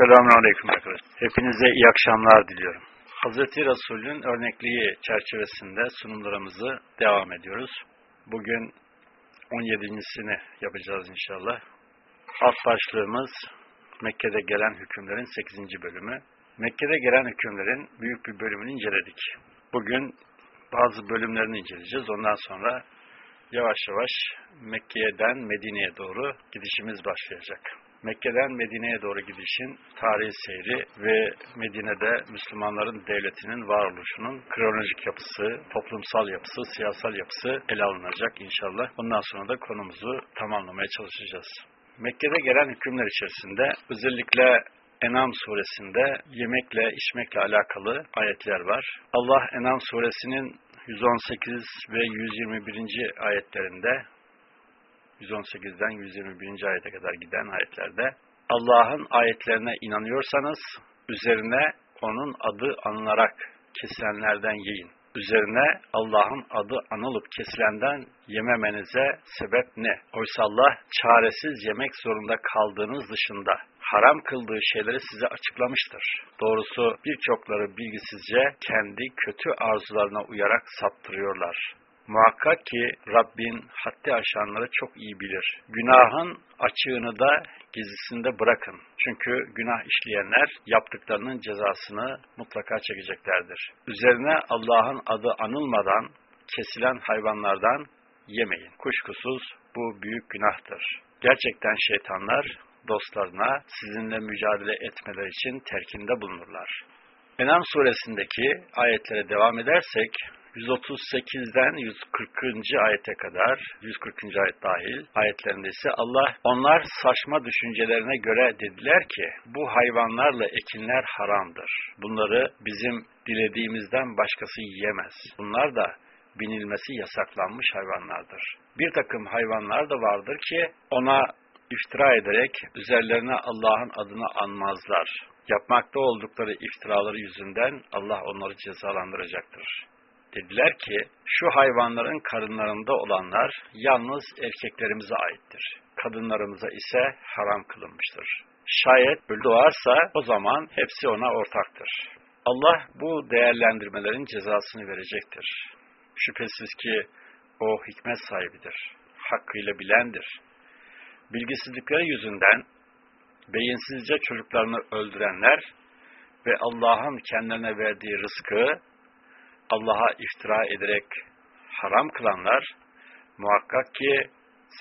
Selamun Aleyküm arkadaşlar. Hepinize iyi akşamlar diliyorum. Hz. Resul'ün örnekliği çerçevesinde sunumlarımızı devam ediyoruz. Bugün 17.sini yapacağız inşallah. Alt başlığımız Mekke'de gelen hükümlerin 8. bölümü. Mekke'de gelen hükümlerin büyük bir bölümünü inceledik. Bugün bazı bölümlerini inceleyeceğiz. Ondan sonra yavaş yavaş Mekke'den Medine'ye doğru gidişimiz başlayacak. Mekke'den Medine'ye doğru gidişin tarihi seyri ve Medine'de Müslümanların devletinin varoluşunun kronolojik yapısı, toplumsal yapısı, siyasal yapısı ele alınacak inşallah. Bundan sonra da konumuzu tamamlamaya çalışacağız. Mekke'de gelen hükümler içerisinde özellikle Enam suresinde yemekle, içmekle alakalı ayetler var. Allah Enam suresinin 118 ve 121. ayetlerinde 118'den 121. ayete kadar giden ayetlerde Allah'ın ayetlerine inanıyorsanız üzerine onun adı anılarak kesilenlerden yiyin. Üzerine Allah'ın adı anılıp kesilenden yememenize sebep ne? Oysa Allah çaresiz yemek zorunda kaldığınız dışında haram kıldığı şeyleri size açıklamıştır. Doğrusu birçokları bilgisizce kendi kötü arzularına uyarak saptırıyorlar. Muhakkak ki Rabbin haddi aşanları çok iyi bilir. Günahın açığını da gizlisinde bırakın. Çünkü günah işleyenler yaptıklarının cezasını mutlaka çekeceklerdir. Üzerine Allah'ın adı anılmadan kesilen hayvanlardan yemeyin. Kuşkusuz bu büyük günahtır. Gerçekten şeytanlar dostlarına sizinle mücadele etmeler için terkinde bulunurlar. Enam suresindeki ayetlere devam edersek 138'den 140. ayete kadar, 140. ayet dahil ayetlerinde ise Allah onlar saçma düşüncelerine göre dediler ki bu hayvanlarla ekinler haramdır. Bunları bizim dilediğimizden başkası yiyemez. Bunlar da binilmesi yasaklanmış hayvanlardır. Bir takım hayvanlar da vardır ki ona iftira ederek üzerlerine Allah'ın adını anmazlar. Yapmakta oldukları iftiraları yüzünden Allah onları cezalandıracaktır. Dediler ki şu hayvanların karınlarında olanlar yalnız erkeklerimize aittir. Kadınlarımıza ise haram kılınmıştır. Şayet doğarsa o zaman hepsi ona ortaktır. Allah bu değerlendirmelerin cezasını verecektir. Şüphesiz ki o hikmet sahibidir. Hakkıyla bilendir. Bilgisizlikleri yüzünden beyinsizce çocuklarını öldürenler ve Allah'ın kendilerine verdiği rızkı Allah'a iftira ederek haram kılanlar muhakkak ki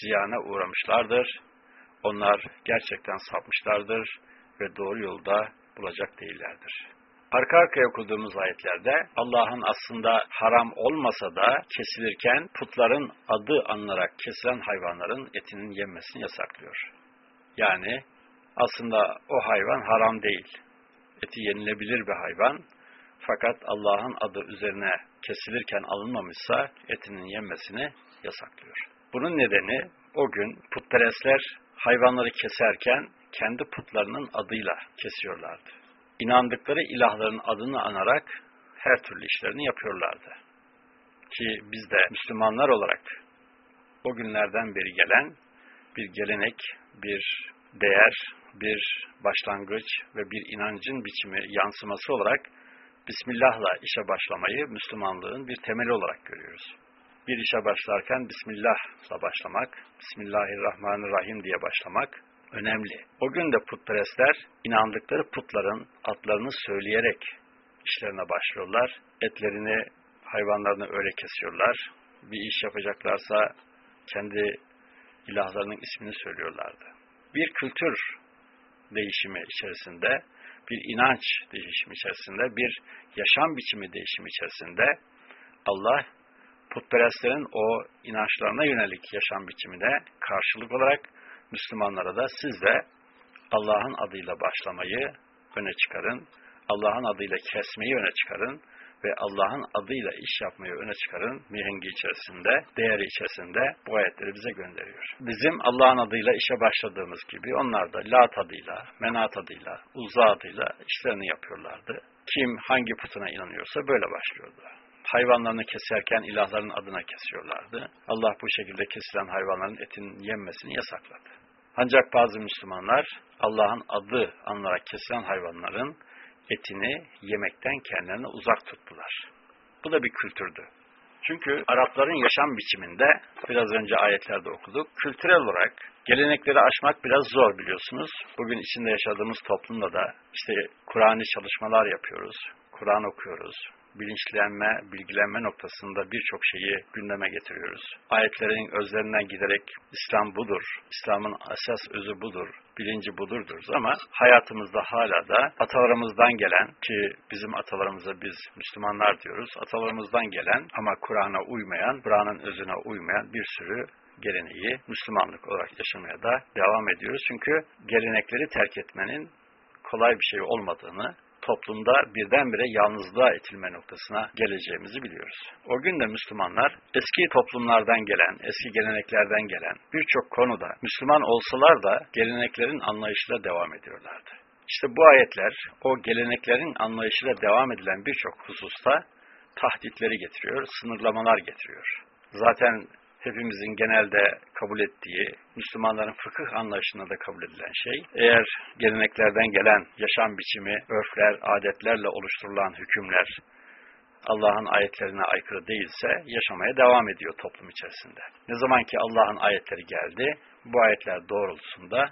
ziyana uğramışlardır. Onlar gerçekten sapmışlardır ve doğru yolda bulacak değillerdir. Arka arkaya okuduğumuz ayetlerde Allah'ın aslında haram olmasa da kesilirken putların adı anılarak kesilen hayvanların etinin yenmesini yasaklıyor. Yani aslında o hayvan haram değil. Eti yenilebilir bir hayvan fakat Allah'ın adı üzerine kesilirken alınmamışsa etinin yenmesini yasaklıyor. Bunun nedeni o gün putperestler hayvanları keserken kendi putlarının adıyla kesiyorlardı. İnandıkları ilahların adını anarak her türlü işlerini yapıyorlardı. Ki biz de Müslümanlar olarak o günlerden beri gelen bir gelenek, bir değer, bir başlangıç ve bir inancın biçimi yansıması olarak Bismillah'la işe başlamayı Müslümanlığın bir temeli olarak görüyoruz. Bir işe başlarken Bismillah'la başlamak, Bismillahirrahmanirrahim diye başlamak önemli. O gün de putperestler inandıkları putların adlarını söyleyerek işlerine başlıyorlar. Etlerini, hayvanlarını öyle kesiyorlar. Bir iş yapacaklarsa kendi ilahlarının ismini söylüyorlardı. Bir kültür değişimi içerisinde bir inanç değişimi içerisinde, bir yaşam biçimi değişimi içerisinde Allah putperestlerin o inançlarına yönelik yaşam biçimine karşılık olarak Müslümanlara da siz de Allah'ın adıyla başlamayı öne çıkarın, Allah'ın adıyla kesmeyi öne çıkarın ve Allah'ın adıyla iş yapmayı öne çıkarın mihengi içerisinde, değeri içerisinde bu ayetleri bize gönderiyor. Bizim Allah'ın adıyla işe başladığımız gibi onlar da Lat adıyla, Menat adıyla, Uzza adıyla işlerini yapıyorlardı. Kim hangi putuna inanıyorsa böyle başlıyordu. Hayvanlarını keserken ilahların adına kesiyorlardı. Allah bu şekilde kesilen hayvanların etinin yenmesini yasakladı. Ancak bazı Müslümanlar Allah'ın adı anılarak kesilen hayvanların etini yemekten kendilerini uzak tuttular. Bu da bir kültürdü. Çünkü Arapların yaşam biçiminde biraz önce ayetlerde okuduk. Kültürel olarak gelenekleri aşmak biraz zor biliyorsunuz. Bugün içinde yaşadığımız toplumda da işte Kur'an'ı çalışmalar yapıyoruz. Kur'an okuyoruz bilinçlenme, bilgilenme noktasında birçok şeyi gündeme getiriyoruz. Ayetlerin özlerinden giderek İslam budur, İslam'ın esas özü budur, bilinci budurdur ama hayatımızda hala da atalarımızdan gelen ki bizim atalarımıza biz Müslümanlar diyoruz, atalarımızdan gelen ama Kur'an'a uymayan, Kur'an'ın özüne uymayan bir sürü geleneği Müslümanlık olarak yaşamaya da devam ediyoruz. Çünkü gelenekleri terk etmenin kolay bir şey olmadığını toplumda birdenbire yalnızlığa itilme noktasına geleceğimizi biliyoruz. O gün de Müslümanlar eski toplumlardan gelen, eski geleneklerden gelen birçok konuda Müslüman olsalar da geleneklerin anlayışıyla devam ediyorlardı. İşte bu ayetler o geleneklerin anlayışıyla devam edilen birçok hususta tahditleri getiriyor, sınırlamalar getiriyor. Zaten hepimizin genelde kabul ettiği, Müslümanların fıkıh anlayışında da kabul edilen şey, eğer geleneklerden gelen yaşam biçimi, örfler, adetlerle oluşturulan hükümler, Allah'ın ayetlerine aykırı değilse yaşamaya devam ediyor toplum içerisinde. Ne zaman ki Allah'ın ayetleri geldi, bu ayetler doğrultusunda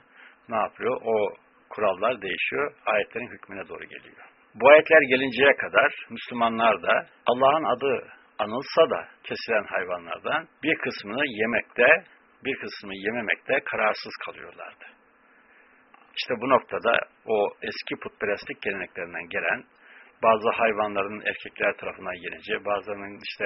ne yapıyor? O kurallar değişiyor, ayetlerin hükmüne doğru geliyor. Bu ayetler gelinceye kadar Müslümanlar da Allah'ın adı anılsa da kesilen hayvanlardan bir kısmını yemekte, bir kısmını yememekte kararsız kalıyorlardı. İşte bu noktada o eski putperestlik geleneklerinden gelen bazı hayvanların erkekler tarafından yeneceği, bazılarının işte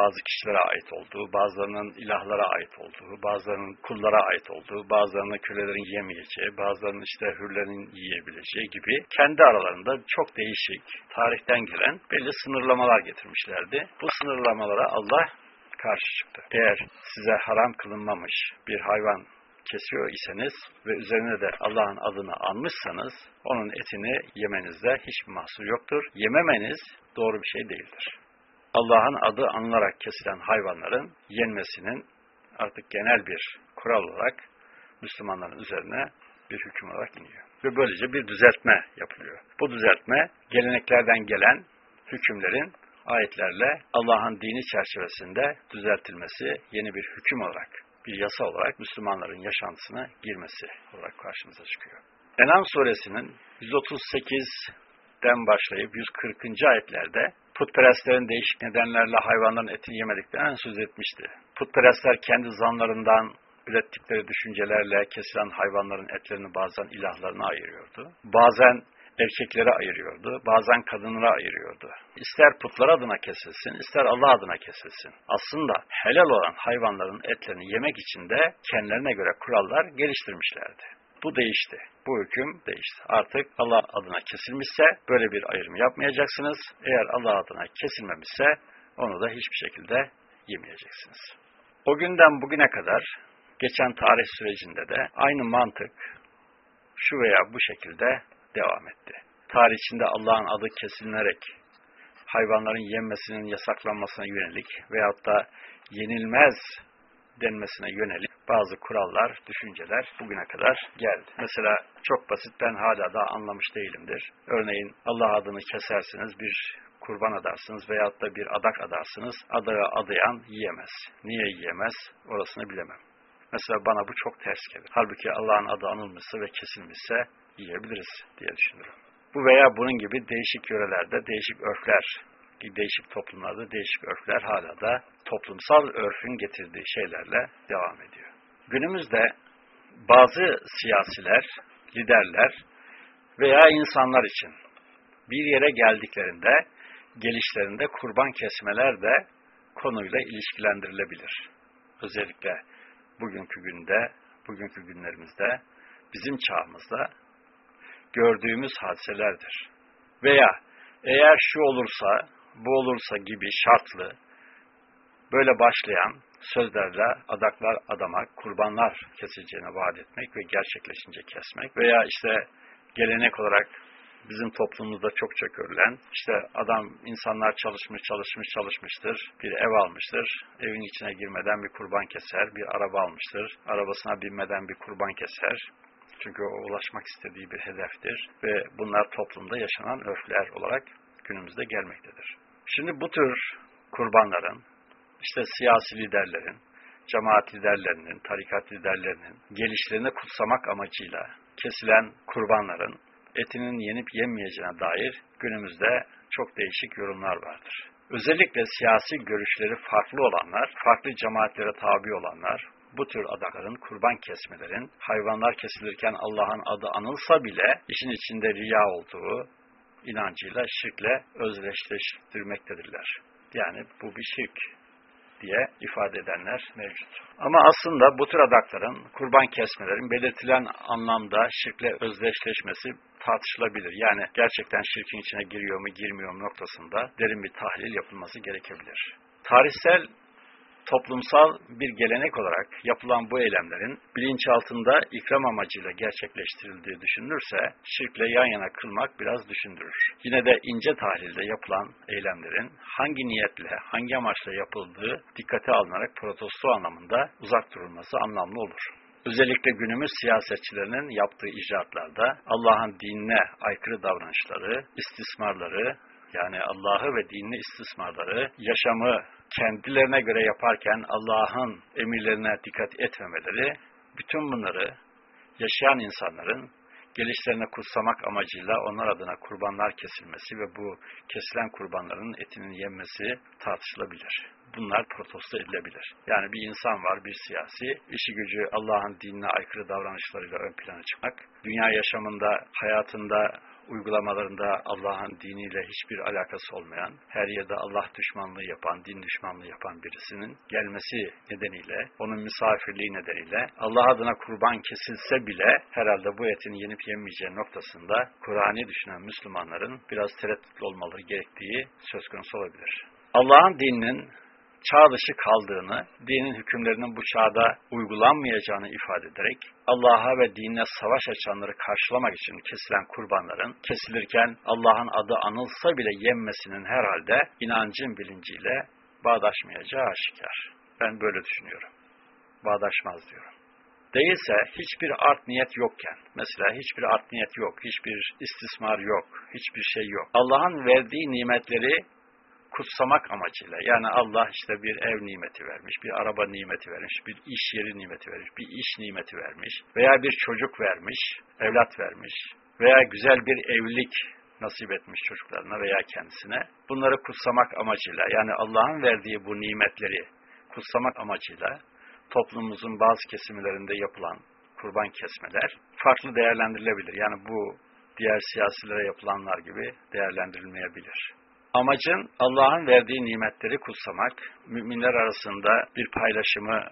bazı kişilere ait olduğu, bazılarının ilahlara ait olduğu, bazılarının kullara ait olduğu, bazılarının kölelerin yemeyeceği, bazılarının işte hürlerin yiyebileceği gibi kendi aralarında çok değişik tarihten gelen belli sınırlamalar getirmişlerdi. Bu sınırlamalara Allah karşı çıktı. Eğer size haram kılınmamış bir hayvan kesiyor iseniz ve üzerine de Allah'ın adını anmışsanız onun etini yemenizde hiçbir mahsur yoktur. Yememeniz doğru bir şey değildir. Allah'ın adı anılarak kesilen hayvanların yenmesinin artık genel bir kural olarak Müslümanların üzerine bir hüküm olarak iniyor. Ve böylece bir düzeltme yapılıyor. Bu düzeltme geleneklerden gelen hükümlerin ayetlerle Allah'ın dini çerçevesinde düzeltilmesi yeni bir hüküm olarak, bir yasa olarak Müslümanların yaşantısına girmesi olarak karşımıza çıkıyor. Enam suresinin 138'den başlayıp 140. ayetlerde putperestlerin değişik nedenlerle hayvanların etini yemediklerinden söz etmişti. Putperestler kendi zanlarından ürettikleri düşüncelerle kesilen hayvanların etlerini bazen ilahlarına ayırıyordu. Bazen erkeklere ayırıyordu, bazen kadınlara ayırıyordu. İster putlar adına kesilsin, ister Allah adına kesilsin. Aslında helal olan hayvanların etlerini yemek için de kendilerine göre kurallar geliştirmişlerdi. Bu değişti. Bu hüküm değişti. Artık Allah adına kesilmişse böyle bir ayrım yapmayacaksınız. Eğer Allah adına kesilmemişse onu da hiçbir şekilde yemeyeceksiniz. O günden bugüne kadar geçen tarih sürecinde de aynı mantık şu veya bu şekilde devam etti. Tarih içinde Allah'ın adı kesilinerek hayvanların yenmesinin yasaklanmasına yönelik veyahut da yenilmez denmesine yönelik bazı kurallar, düşünceler bugüne kadar geldi. Mesela çok basit ben hala da anlamış değilimdir. Örneğin Allah adını kesersiniz bir kurban adarsınız veyahut da bir adak adarsınız. Adağı adayan yiyemez. Niye yiyemez orasını bilemem. Mesela bana bu çok ters gelir. Halbuki Allah'ın adı anılmışsa ve kesilmişse yiyebiliriz diye düşünüyorum. Bu veya bunun gibi değişik yörelerde değişik örfler, değişik toplumlarda değişik örfler hala da toplumsal örfün getirdiği şeylerle devam ediyor. Günümüzde bazı siyasiler, liderler veya insanlar için bir yere geldiklerinde, gelişlerinde kurban kesmeler de konuyla ilişkilendirilebilir. Özellikle bugünkü günde, bugünkü günlerimizde, bizim çağımızda gördüğümüz hadiselerdir. Veya eğer şu olursa, bu olursa gibi şartlı, böyle başlayan sözlerle adaklar adamak, kurbanlar kesileceğine vaat etmek ve gerçekleşince kesmek veya işte gelenek olarak bizim toplumumuzda çokça görülen işte adam insanlar çalışmış çalışmış çalışmıştır. Bir ev almıştır. Evin içine girmeden bir kurban keser. Bir araba almıştır. Arabasına binmeden bir kurban keser. Çünkü o ulaşmak istediği bir hedeftir ve bunlar toplumda yaşanan örfler olarak günümüzde gelmektedir. Şimdi bu tür kurbanların işte siyasi liderlerin, cemaat liderlerinin, tarikat liderlerinin gelişlerini kutsamak amacıyla kesilen kurbanların etinin yenip yenmeyeceğine dair günümüzde çok değişik yorumlar vardır. Özellikle siyasi görüşleri farklı olanlar, farklı cemaatlere tabi olanlar, bu tür adakların, kurban kesmelerin, hayvanlar kesilirken Allah'ın adı anılsa bile işin içinde riya olduğu inancıyla şirkle özdeşleştirmektedirler. Yani bu bir şirk diye ifade edenler mevcut. Ama aslında bu tür adakların, kurban kesmelerin belirtilen anlamda şirkle özdeşleşmesi tartışılabilir. Yani gerçekten şirkin içine giriyor mu girmiyor mu noktasında derin bir tahlil yapılması gerekebilir. Tarihsel toplumsal bir gelenek olarak yapılan bu eylemlerin bilinçaltında ikram amacıyla gerçekleştirildiği düşünülürse şirkle yan yana kılmak biraz düşündürür. Yine de ince tahlilde yapılan eylemlerin hangi niyetle, hangi amaçla yapıldığı dikkate alınarak protesto anlamında uzak durulması anlamlı olur. Özellikle günümüz siyasetçilerinin yaptığı icraatlarda Allah'ın dinine aykırı davranışları, istismarları, yani Allah'ı ve dinini istismarları, yaşamı kendilerine göre yaparken Allah'ın emirlerine dikkat etmemeleri, bütün bunları yaşayan insanların gelişlerini kutsamak amacıyla onlar adına kurbanlar kesilmesi ve bu kesilen kurbanların etinin yenmesi tartışılabilir. Bunlar protesto edilebilir. Yani bir insan var, bir siyasi, işi gücü Allah'ın dinine aykırı davranışlarıyla ön plana çıkmak, dünya yaşamında, hayatında uygulamalarında Allah'ın diniyle hiçbir alakası olmayan, her yerde Allah düşmanlığı yapan, din düşmanlığı yapan birisinin gelmesi nedeniyle, onun misafirliği nedeniyle Allah adına kurban kesilse bile herhalde bu etin yenip yenmeyeceği noktasında Kur'an'ı düşünen Müslümanların biraz tereddütlü olmaları gerektiği söz konusu olabilir. Allah'ın dininin çağ dışı kaldığını, dinin hükümlerinin bu çağda uygulanmayacağını ifade ederek, Allah'a ve dinine savaş açanları karşılamak için kesilen kurbanların, kesilirken Allah'ın adı anılsa bile yenmesinin herhalde inancın bilinciyle bağdaşmayacağı aşikar. Ben böyle düşünüyorum. Bağdaşmaz diyorum. Değilse hiçbir art niyet yokken, mesela hiçbir art niyet yok, hiçbir istismar yok, hiçbir şey yok. Allah'ın verdiği nimetleri kutsamak amacıyla yani Allah işte bir ev nimeti vermiş, bir araba nimeti vermiş, bir iş yeri nimeti vermiş, bir iş nimeti vermiş veya bir çocuk vermiş, evlat vermiş veya güzel bir evlilik nasip etmiş çocuklarına veya kendisine. Bunları kutsamak amacıyla yani Allah'ın verdiği bu nimetleri kutsamak amacıyla toplumumuzun bazı kesimlerinde yapılan kurban kesmeler farklı değerlendirilebilir. Yani bu diğer siyasilere yapılanlar gibi değerlendirilmeyebilir. Amacın Allah'ın verdiği nimetleri kutsamak, müminler arasında bir paylaşımı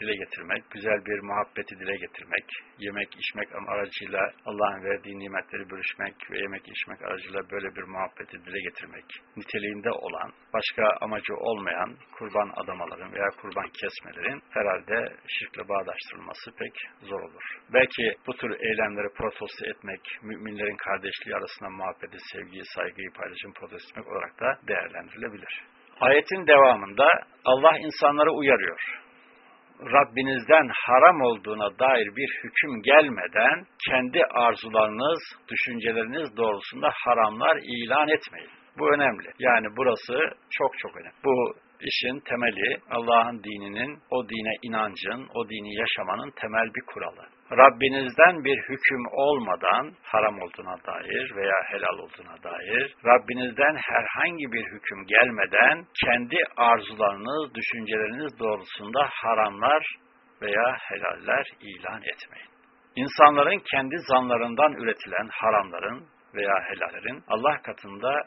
dile getirmek, güzel bir muhabbeti dile getirmek, yemek içmek aracıyla Allah'ın verdiği nimetleri bölüşmek ve yemek içmek aracıyla böyle bir muhabbeti dile getirmek niteliğinde olan, başka amacı olmayan kurban adamaların veya kurban kesmelerin herhalde şirkle bağdaştırılması pek zor olur. Belki bu tür eylemleri protesto etmek, müminlerin kardeşliği arasında muhabbeti, sevgiyi, saygıyı, paylaşım protesto etmek olarak da değerlendirilebilir. Ayetin devamında Allah insanları uyarıyor. Rabbinizden haram olduğuna dair bir hüküm gelmeden kendi arzularınız, düşünceleriniz doğrultusunda haramlar ilan etmeyin. Bu önemli. Yani burası çok çok önemli. Bu işin temeli Allah'ın dininin, o dine inancın, o dini yaşamanın temel bir kuralı. Rabbinizden bir hüküm olmadan haram olduğuna dair veya helal olduğuna dair, Rabbinizden herhangi bir hüküm gelmeden kendi arzularınız, düşünceleriniz doğrultusunda haramlar veya helaller ilan etmeyin. İnsanların kendi zanlarından üretilen haramların veya helallerin Allah katında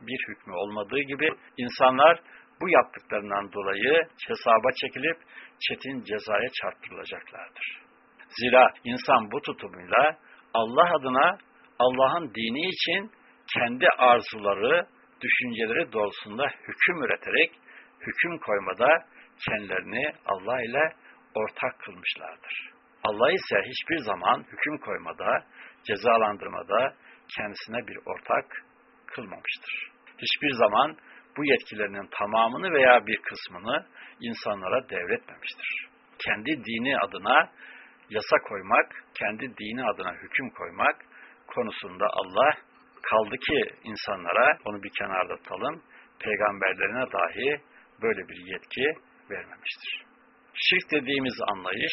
bir hükmü olmadığı gibi insanlar bu yaptıklarından dolayı hesaba çekilip çetin cezaya çarptırılacaklardır. Zira insan bu tutumuyla Allah adına Allah'ın dini için kendi arzuları, düşünceleri doğrultusunda hüküm üreterek hüküm koymada kendilerini Allah ile ortak kılmışlardır. Allah ise hiçbir zaman hüküm koymada, cezalandırmada, kendisine bir ortak kılmamıştır. Hiçbir zaman bu yetkilerinin tamamını veya bir kısmını insanlara devretmemiştir. Kendi dini adına yasa koymak, kendi dini adına hüküm koymak konusunda Allah kaldı ki insanlara onu bir kenarda tutalım, peygamberlerine dahi böyle bir yetki vermemiştir. Şirk dediğimiz anlayış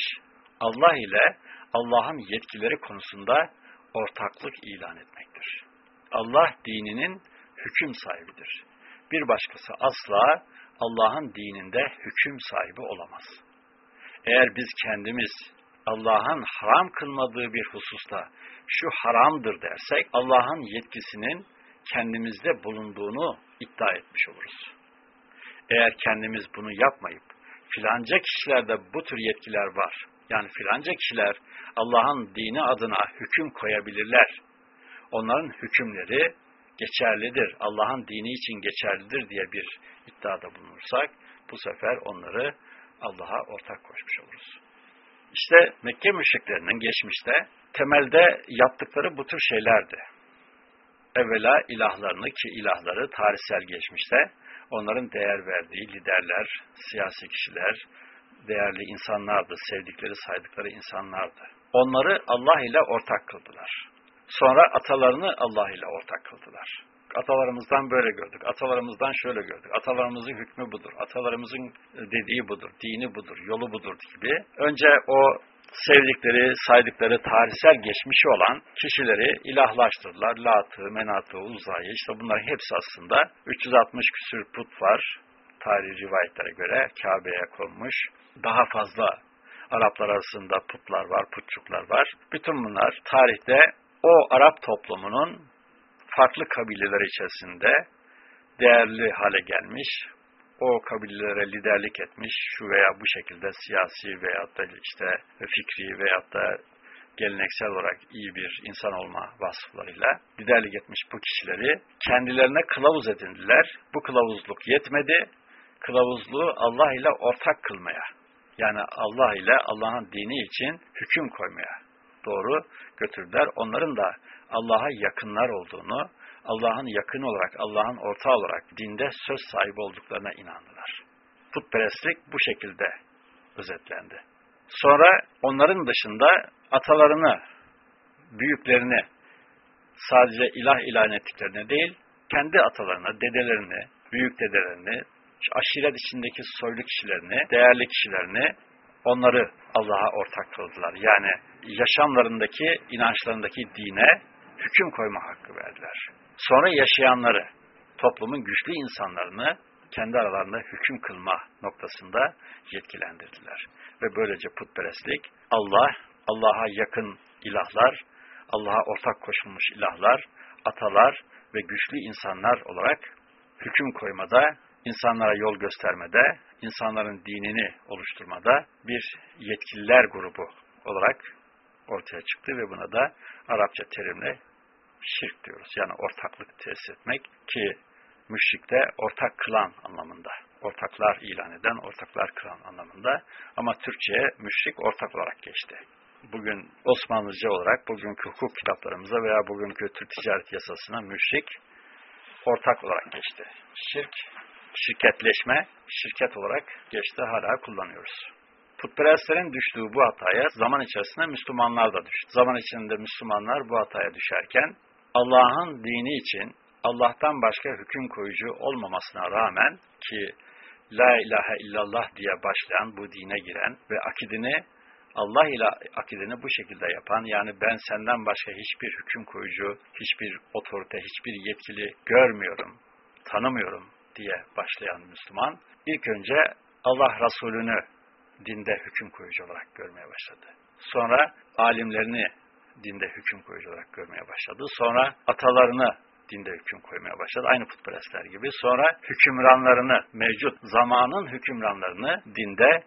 Allah ile Allah'ın yetkileri konusunda ortaklık ilan etmektir. Allah dininin hüküm sahibidir. Bir başkası asla Allah'ın dininde hüküm sahibi olamaz. Eğer biz kendimiz Allah'ın haram kılmadığı bir hususta şu haramdır dersek Allah'ın yetkisinin kendimizde bulunduğunu iddia etmiş oluruz. Eğer kendimiz bunu yapmayıp filanca kişilerde bu tür yetkiler var. Yani filanca kişiler Allah'ın dini adına hüküm koyabilirler. Onların hükümleri geçerlidir, Allah'ın dini için geçerlidir diye bir iddiada bulunursak bu sefer onları Allah'a ortak koşmuş oluruz. İşte Mekke müşriklerinin geçmişte temelde yaptıkları bu tür şeylerdi. Evvela ilahlarını ki ilahları tarihsel geçmişte onların değer verdiği liderler, siyasi kişiler, değerli insanlardı, sevdikleri, saydıkları insanlardı. Onları Allah ile ortak kıldılar. Sonra atalarını Allah ile ortak kıldılar. Atalarımızdan böyle gördük, atalarımızdan şöyle gördük, atalarımızın hükmü budur, atalarımızın dediği budur, dini budur, yolu budur gibi. Önce o sevdikleri, saydıkları tarihsel geçmişi olan kişileri ilahlaştırdılar. Lat'ı, Menat'ı, Uzay'ı işte bunların hepsi aslında 360 küsür put var tarihi rivayetlere göre Kabe'ye konmuş. Daha fazla Araplar arasında putlar var, putçuklar var. Bütün bunlar tarihte o Arap toplumunun farklı kabileler içerisinde değerli hale gelmiş, o kabilelere liderlik etmiş, şu veya bu şekilde siyasi veyahut da işte fikri veyahut da geleneksel olarak iyi bir insan olma vasıflarıyla liderlik etmiş bu kişileri kendilerine kılavuz edindiler. Bu kılavuzluk yetmedi. Kılavuzluğu Allah ile ortak kılmaya, yani Allah ile Allah'ın dini için hüküm koymaya doğru götürdüler. Onların da Allah'a yakınlar olduğunu, Allah'ın yakın olarak, Allah'ın ortağı olarak dinde söz sahibi olduklarına inandılar. Putperestlik bu şekilde özetlendi. Sonra onların dışında atalarını, büyüklerini sadece ilah ilan ettiklerine değil, kendi atalarını, dedelerini, büyük dedelerini, aşiret içindeki soylu kişilerini, değerli kişilerini, onları Allah'a ortak kıldılar. Yani yaşamlarındaki, inançlarındaki dine hüküm koyma hakkı verdiler. Sonra yaşayanları, toplumun güçlü insanlarını kendi aralarında hüküm kılma noktasında yetkilendirdiler. Ve böylece putperestlik, Allah, Allah'a yakın ilahlar, Allah'a ortak koşulmuş ilahlar, atalar ve güçlü insanlar olarak hüküm koymada, insanlara yol göstermede, insanların dinini oluşturmada bir yetkililer grubu olarak ortaya çıktı ve buna da Arapça terimle şirk diyoruz. Yani ortaklık tesis etmek ki müşrikte ortak kılan anlamında. Ortaklar ilan eden, ortaklar kılan anlamında. Ama Türkçe'ye müşrik ortak olarak geçti. Bugün Osmanlıca olarak bugünkü hukuk kitaplarımıza veya bugünkü Türk Ticaret Yasası'na müşrik ortak olarak geçti. Şirk, şirketleşme, şirket olarak geçti hala kullanıyoruz. Putperestlerin düştüğü bu hataya zaman içerisinde Müslümanlar da düştü. Zaman içinde Müslümanlar bu hataya düşerken Allah'ın dini için Allah'tan başka hüküm koyucu olmamasına rağmen ki La ilahe illallah diye başlayan bu dine giren ve akidini Allah ile akidini bu şekilde yapan yani ben senden başka hiçbir hüküm koyucu, hiçbir otorite, hiçbir yetkili görmüyorum, tanımıyorum diye başlayan Müslüman ilk önce Allah Resulü'nü dinde hüküm koyucu olarak görmeye başladı. Sonra alimlerini dinde hüküm koyucu olarak görmeye başladı. Sonra atalarını dinde hüküm koymaya başladı. Aynı putperestler gibi. Sonra hükümranlarını, mevcut zamanın hükümranlarını dinde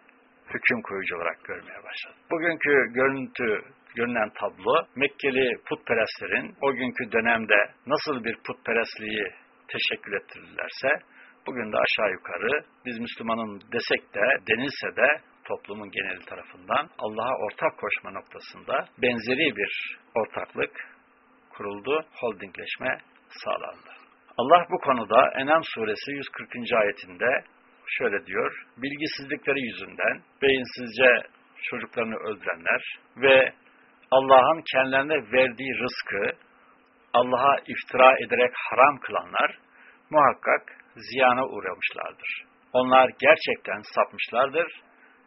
hüküm koyucu olarak görmeye başladı. Bugünkü görüntü, görünen tablo Mekkeli putperestlerin o günkü dönemde nasıl bir putperestliği teşekkül ettirirlerse bugün de aşağı yukarı biz Müslümanın desek de denilse de toplumun geneli tarafından Allah'a ortak koşma noktasında benzeri bir ortaklık kuruldu, holdingleşme sağlandı. Allah bu konuda Enam suresi 140. ayetinde şöyle diyor, bilgisizlikleri yüzünden beyinsizce çocuklarını öldürenler ve Allah'ın kendilerine verdiği rızkı Allah'a iftira ederek haram kılanlar muhakkak ziyana uğramışlardır. Onlar gerçekten sapmışlardır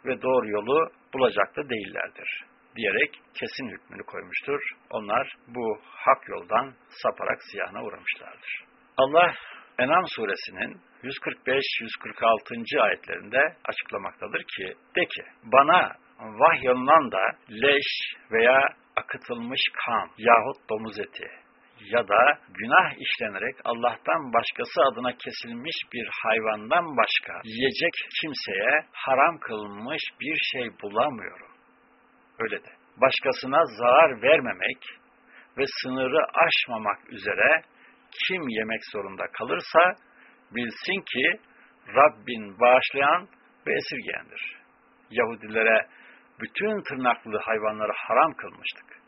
ve doğru yolu bulacak da değillerdir diyerek kesin hükmünü koymuştur. Onlar bu hak yoldan saparak ziyana uğramışlardır. Allah Enam suresinin 145-146. ayetlerinde açıklamaktadır ki, de ki, bana vahyolunan da leş veya akıtılmış kan yahut domuz eti ya da günah işlenerek Allah'tan başkası adına kesilmiş bir hayvandan başka yiyecek kimseye haram kılınmış bir şey bulamıyorum. Öyle de. Başkasına zarar vermemek ve sınırı aşmamak üzere kim yemek zorunda kalırsa bilsin ki Rabbin bağışlayan ve esirgeyendir. Yahudilere bütün tırnaklı hayvanları haram kılmıştık.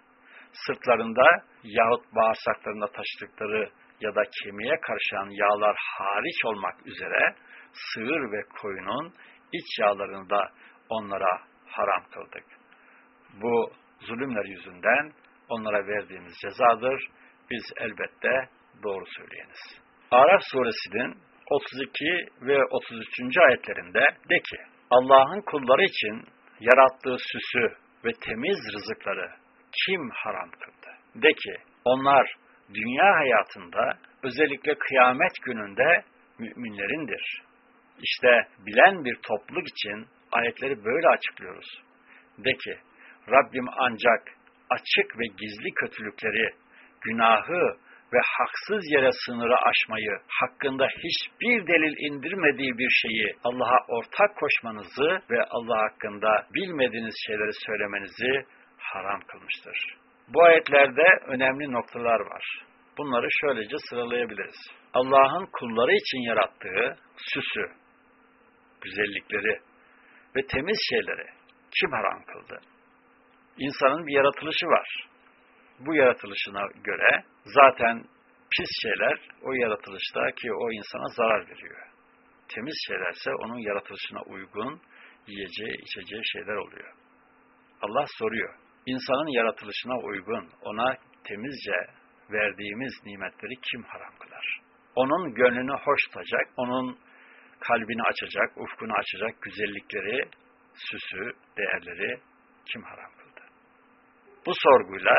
Sırtlarında yahut bağırsaklarında taşıdıkları ya da kemiğe karışan yağlar hariç olmak üzere sığır ve koyunun iç yağlarını da onlara haram kıldık. Bu zulümler yüzünden onlara verdiğimiz cezadır. Biz elbette doğru söyleyeniz. Araf suresinin 32 ve 33. ayetlerinde de ki Allah'ın kulları için yarattığı süsü ve temiz rızıkları kim haram kıldı? De ki onlar dünya hayatında özellikle kıyamet gününde müminlerindir. İşte bilen bir topluluk için ayetleri böyle açıklıyoruz. De ki Rabbim ancak açık ve gizli kötülükleri, günahı ve haksız yere sınırı aşmayı, hakkında hiçbir delil indirmediği bir şeyi Allah'a ortak koşmanızı ve Allah hakkında bilmediğiniz şeyleri söylemenizi haram kılmıştır. Bu ayetlerde önemli noktalar var. Bunları şöylece sıralayabiliriz. Allah'ın kulları için yarattığı süsü, güzellikleri ve temiz şeyleri kim haram kıldı? İnsanın bir yaratılışı var. Bu yaratılışına göre zaten pis şeyler o yaratılışta ki o insana zarar veriyor. Temiz şeylerse onun yaratılışına uygun yiyeceği, içeceği şeyler oluyor. Allah soruyor. İnsanın yaratılışına uygun, ona temizce verdiğimiz nimetleri kim haram kılar? Onun gönlünü hoş tutacak, onun kalbini açacak, ufkunu açacak güzellikleri, süsü, değerleri kim haram kıldı? Bu sorguyla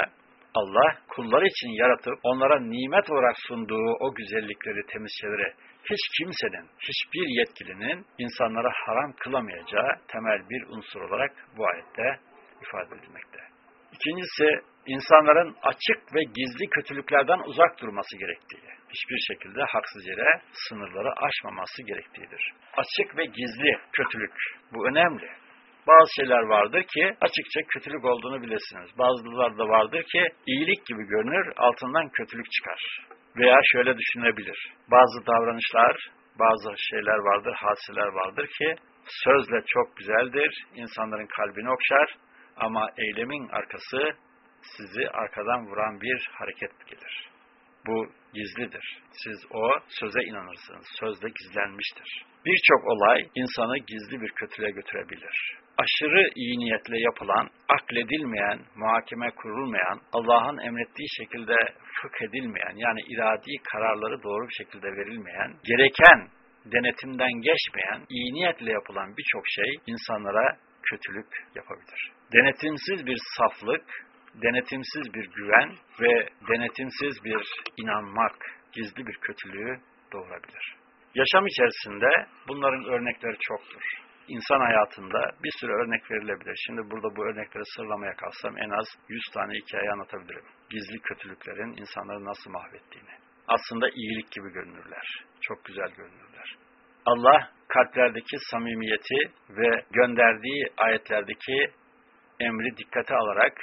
Allah kulları için yaratıp onlara nimet olarak sunduğu o güzellikleri, temiz hiç kimsenin, hiçbir yetkilinin insanlara haram kılamayacağı temel bir unsur olarak bu ayette ifade edilmekte. İkincisi, insanların açık ve gizli kötülüklerden uzak durması gerektiği, hiçbir şekilde haksız yere sınırları aşmaması gerektiğidir. Açık ve gizli kötülük, bu önemli. Bazı şeyler vardır ki açıkça kötülük olduğunu bilirsiniz. Bazıları da vardır ki iyilik gibi görünür, altından kötülük çıkar. Veya şöyle düşünebilir. Bazı davranışlar, bazı şeyler vardır, hadiseler vardır ki sözle çok güzeldir, insanların kalbini okşar ama eylemin arkası sizi arkadan vuran bir hareket gelir. Bu gizlidir. Siz o söze inanırsınız. Sözde gizlenmiştir. Birçok olay insanı gizli bir kötülüğe götürebilir. Aşırı iyi niyetle yapılan, akledilmeyen, muhakeme kurulmayan, Allah'ın emrettiği şekilde fıkh edilmeyen, yani iradi kararları doğru bir şekilde verilmeyen, gereken denetimden geçmeyen, iyi niyetle yapılan birçok şey insanlara kötülük yapabilir. Denetimsiz bir saflık, denetimsiz bir güven ve denetimsiz bir inanmak gizli bir kötülüğü doğurabilir. Yaşam içerisinde bunların örnekleri çoktur. İnsan hayatında bir sürü örnek verilebilir. Şimdi burada bu örnekleri sırlamaya kalsam en az 100 tane hikaye anlatabilirim. Gizli kötülüklerin insanları nasıl mahvettiğini. Aslında iyilik gibi görünürler. Çok güzel görünürler. Allah kalplerdeki samimiyeti ve gönderdiği ayetlerdeki emri dikkate alarak,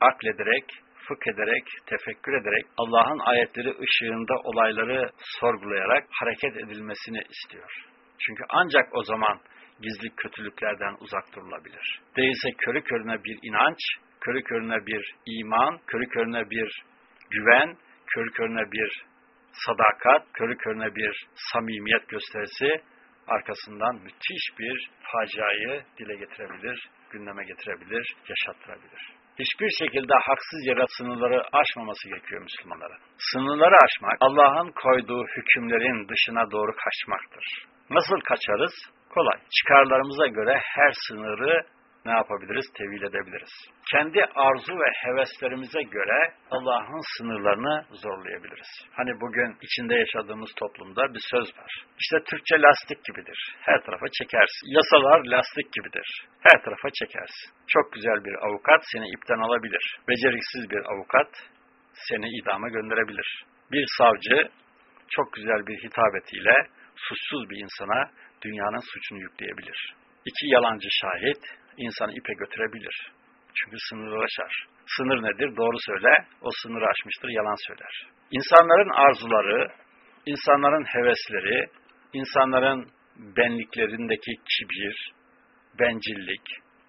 aklederek, fıkh ederek, tefekkür ederek, Allah'ın ayetleri ışığında olayları sorgulayarak hareket edilmesini istiyor. Çünkü ancak o zaman gizli kötülüklerden uzak durulabilir. Değilse körü körüne bir inanç, körü körüne bir iman, körü körüne bir güven, körü körüne bir sadakat, körü körüne bir samimiyet gösterisi arkasından müthiş bir faciayı dile getirebilir, gündeme getirebilir, yaşattırabilir. Hiçbir şekilde haksız yere sınırları aşmaması gerekiyor Müslümanların. Sınırları aşmak, Allah'ın koyduğu hükümlerin dışına doğru kaçmaktır. Nasıl kaçarız? Kolay. Çıkarlarımıza göre her sınırı ne yapabiliriz? Tevil edebiliriz. Kendi arzu ve heveslerimize göre Allah'ın sınırlarını zorlayabiliriz. Hani bugün içinde yaşadığımız toplumda bir söz var. İşte Türkçe lastik gibidir. Her tarafa çekersin. Yasalar lastik gibidir. Her tarafa çekersin. Çok güzel bir avukat seni ipten alabilir. Beceriksiz bir avukat seni idama gönderebilir. Bir savcı çok güzel bir hitabetiyle suçsuz bir insana dünyanın suçunu yükleyebilir. İki yalancı şahit insanı ipe götürebilir. Çünkü sınırı aşar. Sınır nedir? Doğru söyle, o sınırı aşmıştır, yalan söyler. İnsanların arzuları, insanların hevesleri, insanların benliklerindeki kibir, bencillik,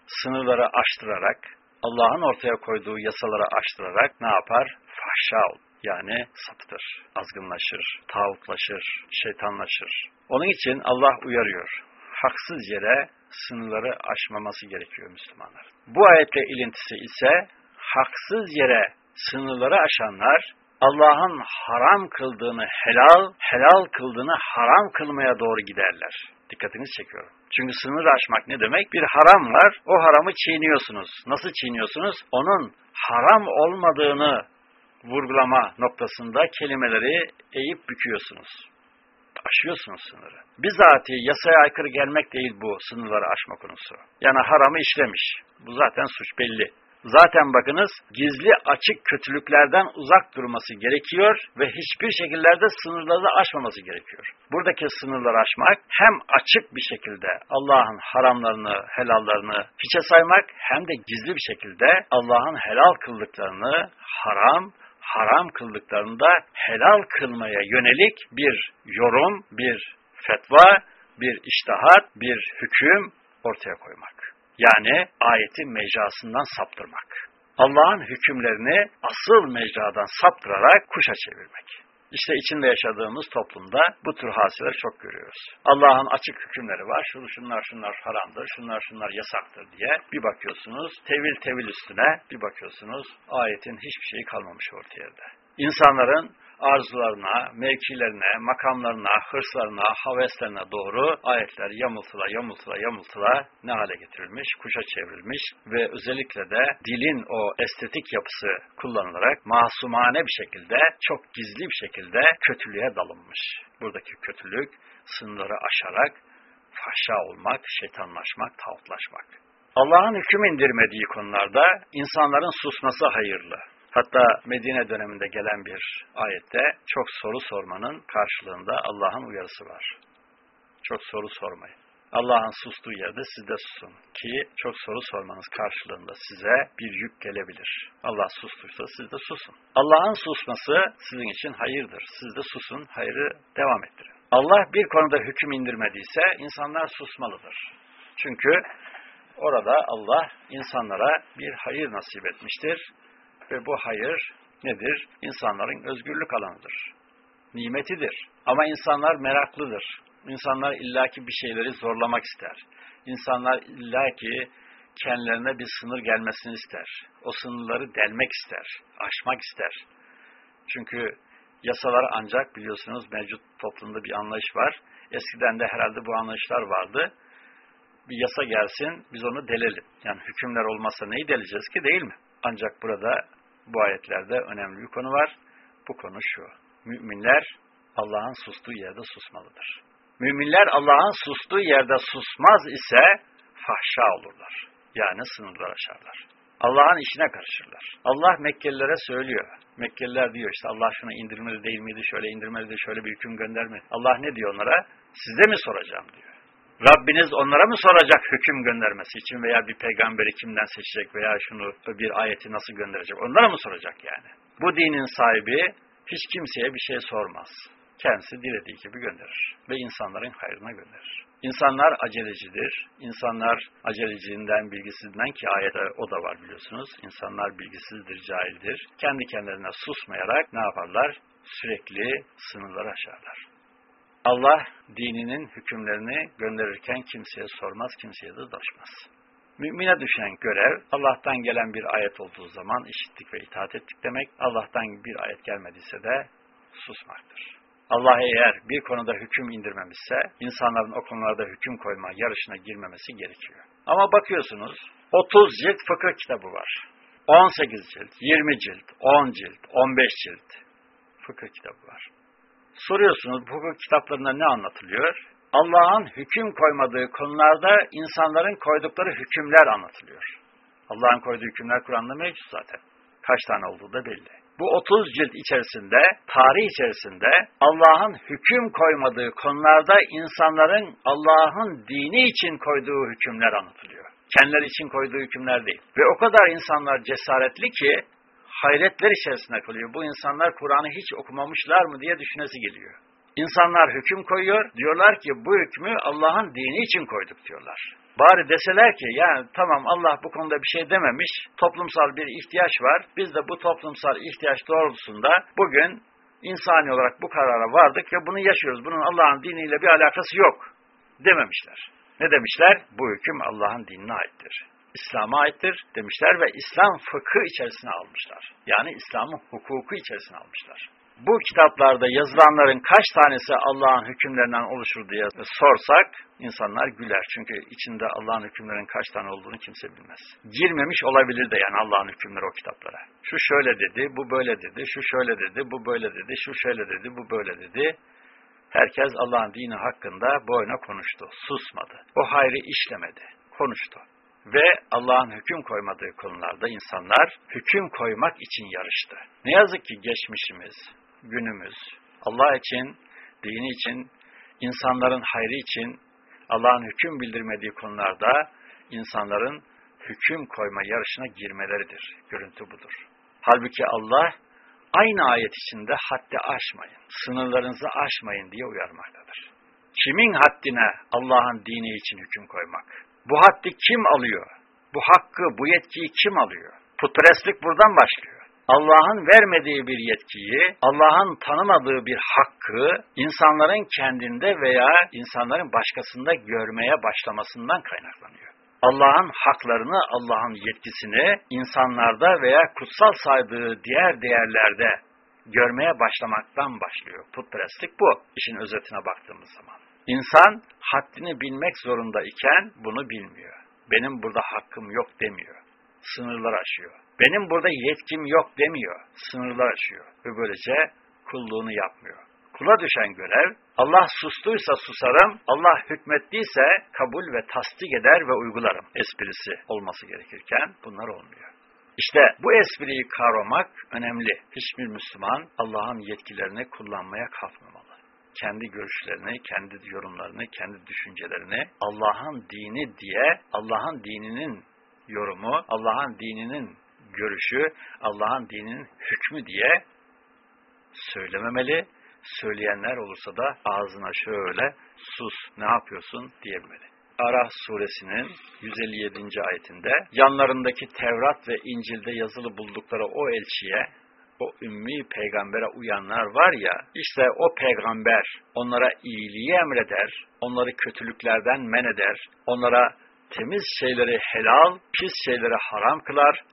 sınırları aştırarak, Allah'ın ortaya koyduğu yasaları aştırarak ne yapar? Fahşa. Yani sapıtır, azgınlaşır, tağutlaşır, şeytanlaşır. Onun için Allah uyarıyor. Haksız yere sınırları aşmaması gerekiyor Müslümanlar. Bu ayetle ilintisi ise haksız yere sınırları aşanlar Allah'ın haram kıldığını helal, helal kıldığını haram kılmaya doğru giderler. Dikkatinizi çekiyorum. Çünkü sınır aşmak ne demek? Bir haram var, o haramı çiğniyorsunuz. Nasıl çiğniyorsunuz? Onun haram olmadığını vurgulama noktasında kelimeleri eğip büküyorsunuz. Aşıyorsunuz sınırı. Bizatihi yasaya aykırı gelmek değil bu sınırları aşma konusu. Yani haramı işlemiş. Bu zaten suç belli. Zaten bakınız gizli açık kötülüklerden uzak durması gerekiyor ve hiçbir şekillerde sınırları aşmaması gerekiyor. Buradaki sınırları aşmak hem açık bir şekilde Allah'ın haramlarını, helallarını hiçe saymak hem de gizli bir şekilde Allah'ın helal kıldıklarını haram, haram kıldıklarında helal kılmaya yönelik bir yorum, bir fetva, bir iştahat, bir hüküm ortaya koymak. Yani ayeti mecrasından saptırmak. Allah'ın hükümlerini asıl mecradan saptırarak kuşa çevirmek. İşte içinde yaşadığımız toplumda bu tür hadiseleri çok görüyoruz. Allah'ın açık hükümleri var. Şunu şunlar şunlar haramdır, şunlar şunlar yasaktır diye bir bakıyorsunuz tevil tevil üstüne bir bakıyorsunuz ayetin hiçbir şeyi kalmamış ortaya da. İnsanların arzularına, mevkilerine, makamlarına, hırslarına, haveslerine doğru ayetler yamultıla yamultıla yamultıla ne hale getirilmiş, kuşa çevrilmiş ve özellikle de dilin o estetik yapısı kullanılarak masumane bir şekilde, çok gizli bir şekilde kötülüğe dalınmış. Buradaki kötülük sınırları aşarak fahşa olmak, şeytanlaşmak, tağutlaşmak. Allah'ın hüküm indirmediği konularda insanların susması hayırlı. Hatta Medine döneminde gelen bir ayette çok soru sormanın karşılığında Allah'ın uyarısı var. Çok soru sormayın. Allah'ın sustuğu yerde siz de susun. Ki çok soru sormanız karşılığında size bir yük gelebilir. Allah sustuysa siz de susun. Allah'ın susması sizin için hayırdır. Siz de susun, hayrı devam ettirin. Allah bir konuda hüküm indirmediyse insanlar susmalıdır. Çünkü orada Allah insanlara bir hayır nasip etmiştir ve bu hayır nedir? İnsanların özgürlük alanıdır. Nimetidir. Ama insanlar meraklıdır. İnsanlar illaki bir şeyleri zorlamak ister. İnsanlar illaki kendilerine bir sınır gelmesini ister. O sınırları delmek ister, aşmak ister. Çünkü yasalar ancak biliyorsunuz mevcut toplumda bir anlayış var. Eskiden de herhalde bu anlayışlar vardı. Bir yasa gelsin, biz onu delelim. Yani hükümler olmasa neyi deleceğiz ki değil mi? Ancak burada bu ayetlerde önemli bir konu var. Bu konu şu. Müminler Allah'ın sustuğu yerde susmalıdır. Müminler Allah'ın sustuğu yerde susmaz ise fahşa olurlar. Yani sınırlar aşarlar. Allah'ın işine karışırlar. Allah Mekkelilere söylüyor. Mekkeliler diyor işte Allah şunu indirmeli değil miydi, şöyle indirmeli de şöyle bir hüküm göndermedi. Allah ne diyor onlara? Size mi soracağım diyor. Rabbiniz onlara mı soracak hüküm göndermesi için veya bir peygamberi kimden seçecek veya şunu bir ayeti nasıl gönderecek? Onlara mı soracak yani? Bu dinin sahibi hiç kimseye bir şey sormaz. Kendisi dilediği gibi gönderir ve insanların hayrına gönderir. İnsanlar acelecidir. İnsanlar aceleciliğinden, bilgisizliğinden ki ayette o da var biliyorsunuz. İnsanlar bilgisizdir, cahildir. Kendi kendilerine susmayarak ne yaparlar? Sürekli sınırları aşarlar. Allah dininin hükümlerini gönderirken kimseye sormaz, kimseye de danışmaz. Mümine düşen görev Allah'tan gelen bir ayet olduğu zaman işittik ve itaat ettik demek. Allah'tan bir ayet gelmediyse de susmaktır. Allah eğer bir konuda hüküm indirmemişse insanların o konularda hüküm koyma yarışına girmemesi gerekiyor. Ama bakıyorsunuz 30 cilt fıkıh kitabı var. 18 cilt, 20 cilt, 10 cilt, 15 cilt fıkıh kitabı var. Soruyorsunuz fıkıh kitaplarında ne anlatılıyor? Allah'ın hüküm koymadığı konularda insanların koydukları hükümler anlatılıyor. Allah'ın koyduğu hükümler Kur'an'da mevcut zaten. Kaç tane olduğu da belli. Bu 30 cilt içerisinde, tarih içerisinde Allah'ın hüküm koymadığı konularda insanların Allah'ın dini için koyduğu hükümler anlatılıyor. Kendileri için koyduğu hükümler değil. Ve o kadar insanlar cesaretli ki hayretler içerisinde kalıyor. Bu insanlar Kur'an'ı hiç okumamışlar mı diye düşünesi geliyor. İnsanlar hüküm koyuyor, diyorlar ki bu hükmü Allah'ın dini için koyduk diyorlar. Bari deseler ki yani tamam Allah bu konuda bir şey dememiş, toplumsal bir ihtiyaç var. Biz de bu toplumsal ihtiyaç doğrultusunda bugün insani olarak bu karara vardık ve bunu yaşıyoruz. Bunun Allah'ın diniyle bir alakası yok dememişler. Ne demişler? Bu hüküm Allah'ın dinine aittir. İslam'a aittir demişler ve İslam fıkı içerisine almışlar. Yani İslam'ın hukuku içerisine almışlar bu kitaplarda yazılanların kaç tanesi Allah'ın hükümlerinden oluşur diye sorsak insanlar güler. Çünkü içinde Allah'ın hükümlerinin kaç tane olduğunu kimse bilmez. Girmemiş olabilir de yani Allah'ın hükümleri o kitaplara. Şu şöyle dedi, bu böyle dedi, şu şöyle dedi, bu böyle dedi, şu şöyle dedi, bu böyle dedi. Herkes Allah'ın dini hakkında boyuna konuştu, susmadı. O hayrı işlemedi, konuştu. Ve Allah'ın hüküm koymadığı konularda insanlar hüküm koymak için yarıştı. Ne yazık ki geçmişimiz, günümüz Allah için, dini için, insanların hayrı için Allah'ın hüküm bildirmediği konularda insanların hüküm koyma yarışına girmeleridir. Görüntü budur. Halbuki Allah aynı ayet içinde haddi aşmayın, sınırlarınızı aşmayın diye uyarmaktadır. Kimin haddine Allah'ın dini için hüküm koymak? Bu haddi kim alıyor? Bu hakkı, bu yetkiyi kim alıyor? Putperestlik buradan başlıyor. Allah'ın vermediği bir yetkiyi, Allah'ın tanımadığı bir hakkı insanların kendinde veya insanların başkasında görmeye başlamasından kaynaklanıyor. Allah'ın haklarını, Allah'ın yetkisini insanlarda veya kutsal saydığı diğer değerlerde görmeye başlamaktan başlıyor. Putperestlik bu. İşin özetine baktığımız zaman. İnsan haddini bilmek zorunda iken bunu bilmiyor. Benim burada hakkım yok demiyor. Sınırlar aşıyor benim burada yetkim yok demiyor, sınırlar açıyor ve böylece kulluğunu yapmıyor. Kula düşen görev, Allah sustuysa susarım, Allah hükmettiyse kabul ve tasdik eder ve uygularım esprisi olması gerekirken bunlar olmuyor. İşte bu espriyi kavramak önemli. Hiçbir Müslüman Allah'ın yetkilerini kullanmaya kalkmamalı. Kendi görüşlerini, kendi yorumlarını, kendi düşüncelerini Allah'ın dini diye, Allah'ın dininin yorumu, Allah'ın dininin görüşü Allah'ın dininin hükmü diye söylememeli. Söyleyenler olursa da ağzına şöyle sus ne yapıyorsun diyebilmeli. Arah suresinin 157. ayetinde yanlarındaki Tevrat ve İncil'de yazılı buldukları o elçiye, o ümmi peygambere uyanlar var ya, işte o peygamber onlara iyiliği emreder, onları kötülüklerden men eder, onlara temiz şeyleri helal, pis şeyleri haram kılar,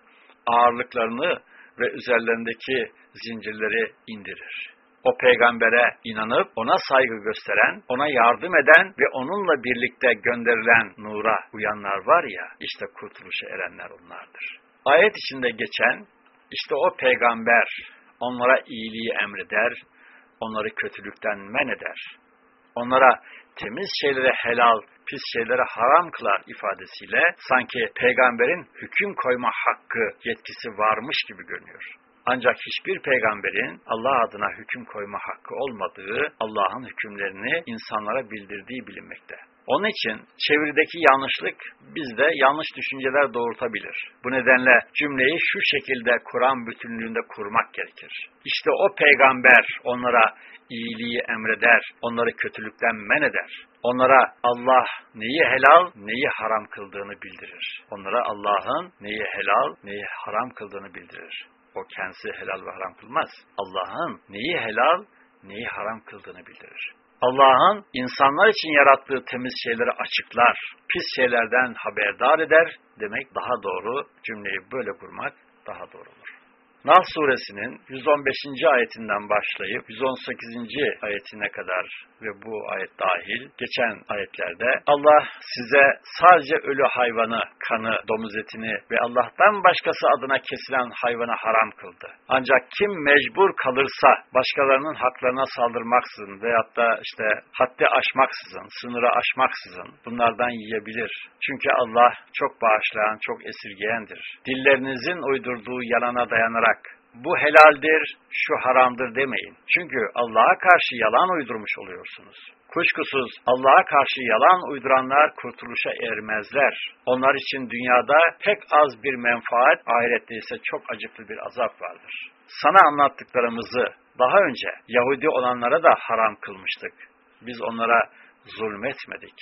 ağırlıklarını ve üzerlerindeki zincirleri indirir. O peygambere inanıp ona saygı gösteren, ona yardım eden ve onunla birlikte gönderilen nura uyanlar var ya, işte kurtuluşa erenler onlardır. Ayet içinde geçen, işte o peygamber onlara iyiliği emreder, onları kötülükten men eder. Onlara temiz şeylere helal, pis şeylere haram kılar ifadesiyle sanki peygamberin hüküm koyma hakkı, yetkisi varmış gibi görünüyor. Ancak hiçbir peygamberin Allah adına hüküm koyma hakkı olmadığı Allah'ın hükümlerini insanlara bildirdiği bilinmekte. Onun için çevirideki yanlışlık bizde yanlış düşünceler doğurtabilir. Bu nedenle cümleyi şu şekilde Kur'an bütünlüğünde kurmak gerekir. İşte o peygamber onlara iyiliği emreder, onları kötülükten men eder, Onlara Allah neyi helal, neyi haram kıldığını bildirir. Onlara Allah'ın neyi helal, neyi haram kıldığını bildirir. O kendisi helal ve haram kılmaz. Allah'ın neyi helal, neyi haram kıldığını bildirir. Allah'ın insanlar için yarattığı temiz şeyleri açıklar, pis şeylerden haberdar eder demek daha doğru, cümleyi böyle kurmak daha doğru olur. Nahl suresinin 115. ayetinden başlayıp 118. ayetine kadar ve bu ayet dahil geçen ayetlerde Allah size sadece ölü hayvanı, kanı, domuz etini ve Allah'tan başkası adına kesilen hayvanı haram kıldı. Ancak kim mecbur kalırsa başkalarının haklarına saldırmaksızın veyahut da işte haddi aşmaksızın, sınırı aşmaksızın bunlardan yiyebilir. Çünkü Allah çok bağışlayan, çok esirgeyendir. Dillerinizin uydurduğu yalana dayanarak bu helaldir, şu haramdır demeyin. Çünkü Allah'a karşı yalan uydurmuş oluyorsunuz. Kuşkusuz Allah'a karşı yalan uyduranlar kurtuluşa ermezler. Onlar için dünyada pek az bir menfaat, ahirette ise çok acıklı bir azap vardır. Sana anlattıklarımızı daha önce Yahudi olanlara da haram kılmıştık. Biz onlara zulmetmedik.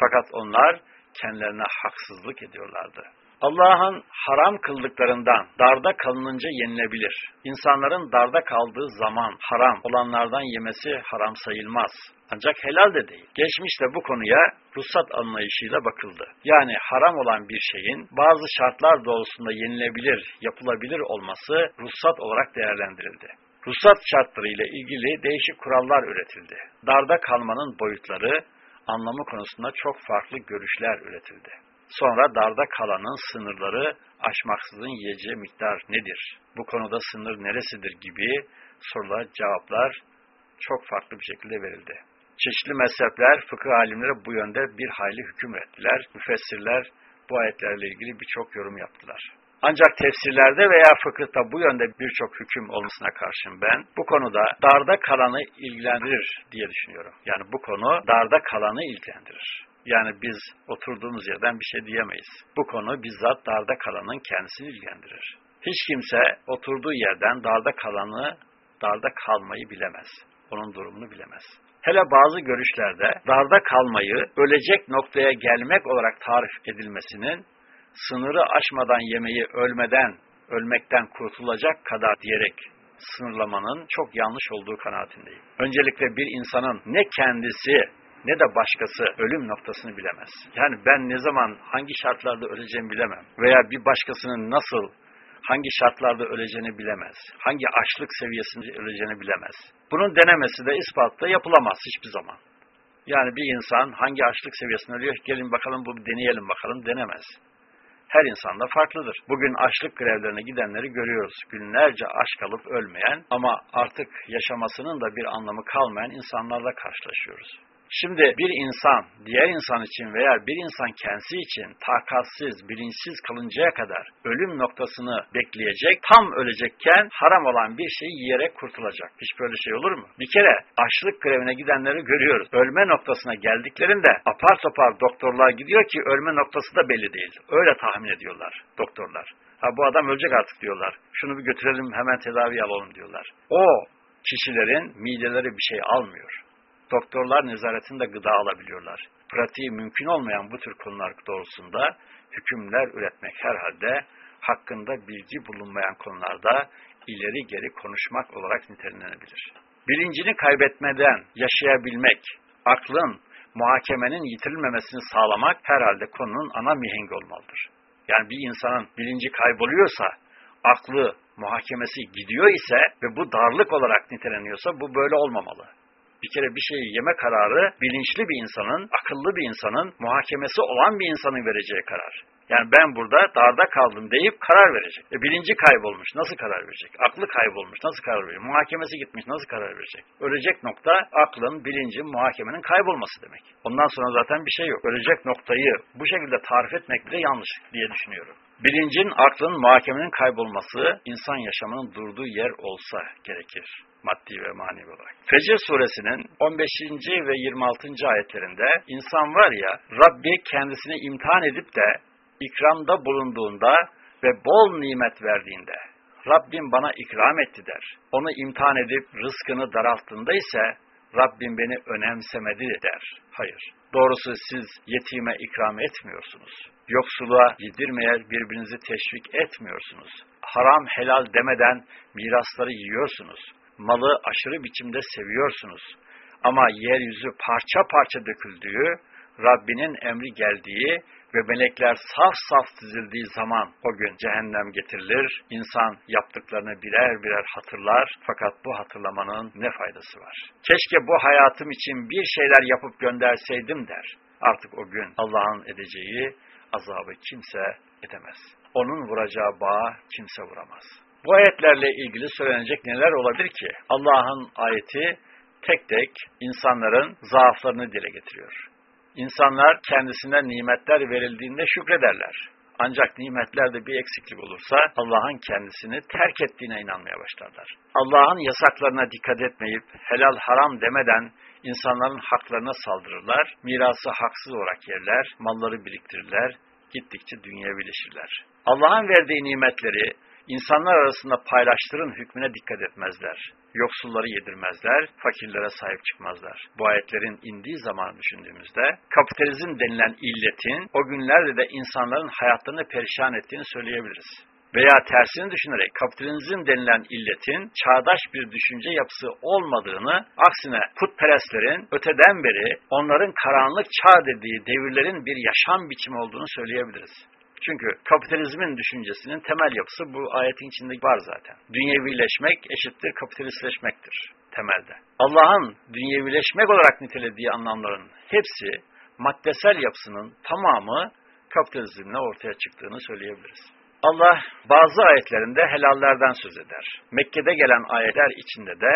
Fakat onlar kendilerine haksızlık ediyorlardı. Allah'ın haram kıldıklarından darda kalınınca yenilebilir. İnsanların darda kaldığı zaman haram olanlardan yemesi haram sayılmaz. Ancak helal de değil. Geçmişte bu konuya ruhsat anlayışıyla bakıldı. Yani haram olan bir şeyin bazı şartlar doğrusunda yenilebilir, yapılabilir olması ruhsat olarak değerlendirildi. Ruhsat şartları ile ilgili değişik kurallar üretildi. Darda kalmanın boyutları, anlamı konusunda çok farklı görüşler üretildi. Sonra darda kalanın sınırları aşmaksızın yiyeceği miktar nedir? Bu konuda sınır neresidir gibi sorular, cevaplar çok farklı bir şekilde verildi. Çeşitli mezhepler, fıkıh alimleri bu yönde bir hayli hüküm ettiler. Müfessirler bu ayetlerle ilgili birçok yorum yaptılar. Ancak tefsirlerde veya fıkıhta bu yönde birçok hüküm olmasına karşın ben bu konuda darda kalanı ilgilendirir diye düşünüyorum. Yani bu konu darda kalanı ilgilendirir. Yani biz oturduğumuz yerden bir şey diyemeyiz. Bu konu bizzat darda kalanın kendisini ilgilendirir. Hiç kimse oturduğu yerden darda kalanı, darda kalmayı bilemez. Onun durumunu bilemez. Hele bazı görüşlerde darda kalmayı ölecek noktaya gelmek olarak tarif edilmesinin sınırı aşmadan yemeği ölmeden, ölmekten kurtulacak kadar diyerek sınırlamanın çok yanlış olduğu kanaatindeyim. Öncelikle bir insanın ne kendisi ne de başkası ölüm noktasını bilemez. Yani ben ne zaman hangi şartlarda öleceğimi bilemem. Veya bir başkasının nasıl hangi şartlarda öleceğini bilemez. Hangi açlık seviyesinde öleceğini bilemez. Bunun denemesi de ispatla yapılamaz hiçbir zaman. Yani bir insan hangi açlık seviyesinde ölüyor, gelin bakalım bu deneyelim bakalım denemez. Her insan da farklıdır. Bugün açlık grevlerine gidenleri görüyoruz. Günlerce aç kalıp ölmeyen ama artık yaşamasının da bir anlamı kalmayan insanlarla karşılaşıyoruz. Şimdi bir insan, diğer insan için veya bir insan kendisi için takatsiz, bilinçsiz kalıncaya kadar ölüm noktasını bekleyecek, tam ölecekken haram olan bir şeyi yiyerek kurtulacak. Hiç böyle şey olur mu? Bir kere açlık grevine gidenleri görüyoruz. Ölme noktasına geldiklerinde apar topar doktorlar gidiyor ki ölme noktası da belli değil. Öyle tahmin ediyorlar doktorlar. Ha bu adam ölecek artık diyorlar. Şunu bir götürelim hemen tedavi alalım diyorlar. O kişilerin mideleri bir şey almıyor doktorlar nezaretinde gıda alabiliyorlar. Pratiği mümkün olmayan bu tür konular doğrusunda hükümler üretmek herhalde hakkında bilgi bulunmayan konularda ileri geri konuşmak olarak nitelenebilir. Bilincini kaybetmeden yaşayabilmek, aklın, muhakemenin yitirilmemesini sağlamak herhalde konunun ana mihengi olmalıdır. Yani bir insanın bilinci kayboluyorsa, aklı, muhakemesi gidiyor ise ve bu darlık olarak niteleniyorsa bu böyle olmamalı bir kere bir şeyi yeme kararı bilinçli bir insanın, akıllı bir insanın, muhakemesi olan bir insanın vereceği karar. Yani ben burada darda kaldım deyip karar verecek. E bilinci kaybolmuş, nasıl karar verecek? Aklı kaybolmuş, nasıl karar verecek? Muhakemesi gitmiş, nasıl karar verecek? Ölecek nokta aklın, bilincin, muhakemenin kaybolması demek. Ondan sonra zaten bir şey yok. Ölecek noktayı bu şekilde tarif etmek bile yanlış diye düşünüyorum. Bilincin, aklın, muhakemenin kaybolması insan yaşamının durduğu yer olsa gerekir maddi ve manevi olarak. Fecr suresinin 15. ve 26. ayetlerinde insan var ya Rabbi kendisini imtihan edip de ikramda bulunduğunda ve bol nimet verdiğinde Rabbim bana ikram etti der. Onu imtihan edip rızkını daralttığında ise Rabbim beni önemsemedi der. Hayır. Doğrusu siz yetime ikram etmiyorsunuz. Yoksuluğa yedirmeye birbirinizi teşvik etmiyorsunuz. Haram helal demeden mirasları yiyorsunuz. Malı aşırı biçimde seviyorsunuz. Ama yeryüzü parça parça döküldüğü, Rabbinin emri geldiği ve melekler saf saf dizildiği zaman o gün cehennem getirilir. İnsan yaptıklarını birer birer hatırlar fakat bu hatırlamanın ne faydası var? Keşke bu hayatım için bir şeyler yapıp gönderseydim der. Artık o gün Allah'ın edeceği azabı kimse edemez. Onun vuracağı bağa kimse vuramaz. Bu ayetlerle ilgili söylenecek neler olabilir ki? Allah'ın ayeti tek tek insanların zaaflarını dile getiriyor. İnsanlar kendisine nimetler verildiğinde şükrederler. Ancak nimetlerde bir eksiklik olursa Allah'ın kendisini terk ettiğine inanmaya başlarlar. Allah'ın yasaklarına dikkat etmeyip helal haram demeden insanların haklarına saldırırlar, mirası haksız olarak yerler, malları biriktirirler, gittikçe dünyevileşirler. Allah'ın verdiği nimetleri insanlar arasında paylaştırın hükmüne dikkat etmezler. Yoksulları yedirmezler, fakirlere sahip çıkmazlar. Bu ayetlerin indiği zaman düşündüğümüzde kapitalizm denilen illetin o günlerde de insanların hayatlarını perişan ettiğini söyleyebiliriz. Veya tersini düşünerek kapitalizm denilen illetin çağdaş bir düşünce yapısı olmadığını, aksine putperestlerin öteden beri onların karanlık çağ dediği devirlerin bir yaşam biçimi olduğunu söyleyebiliriz. Çünkü kapitalizmin düşüncesinin temel yapısı bu ayetin içinde var zaten. Dünyevileşmek eşittir kapitalistleşmektir temelde. Allah'ın dünyevileşmek olarak nitelediği anlamların hepsi maddesel yapısının tamamı kapitalizmle ortaya çıktığını söyleyebiliriz. Allah bazı ayetlerinde helallerden söz eder. Mekke'de gelen ayetler içinde de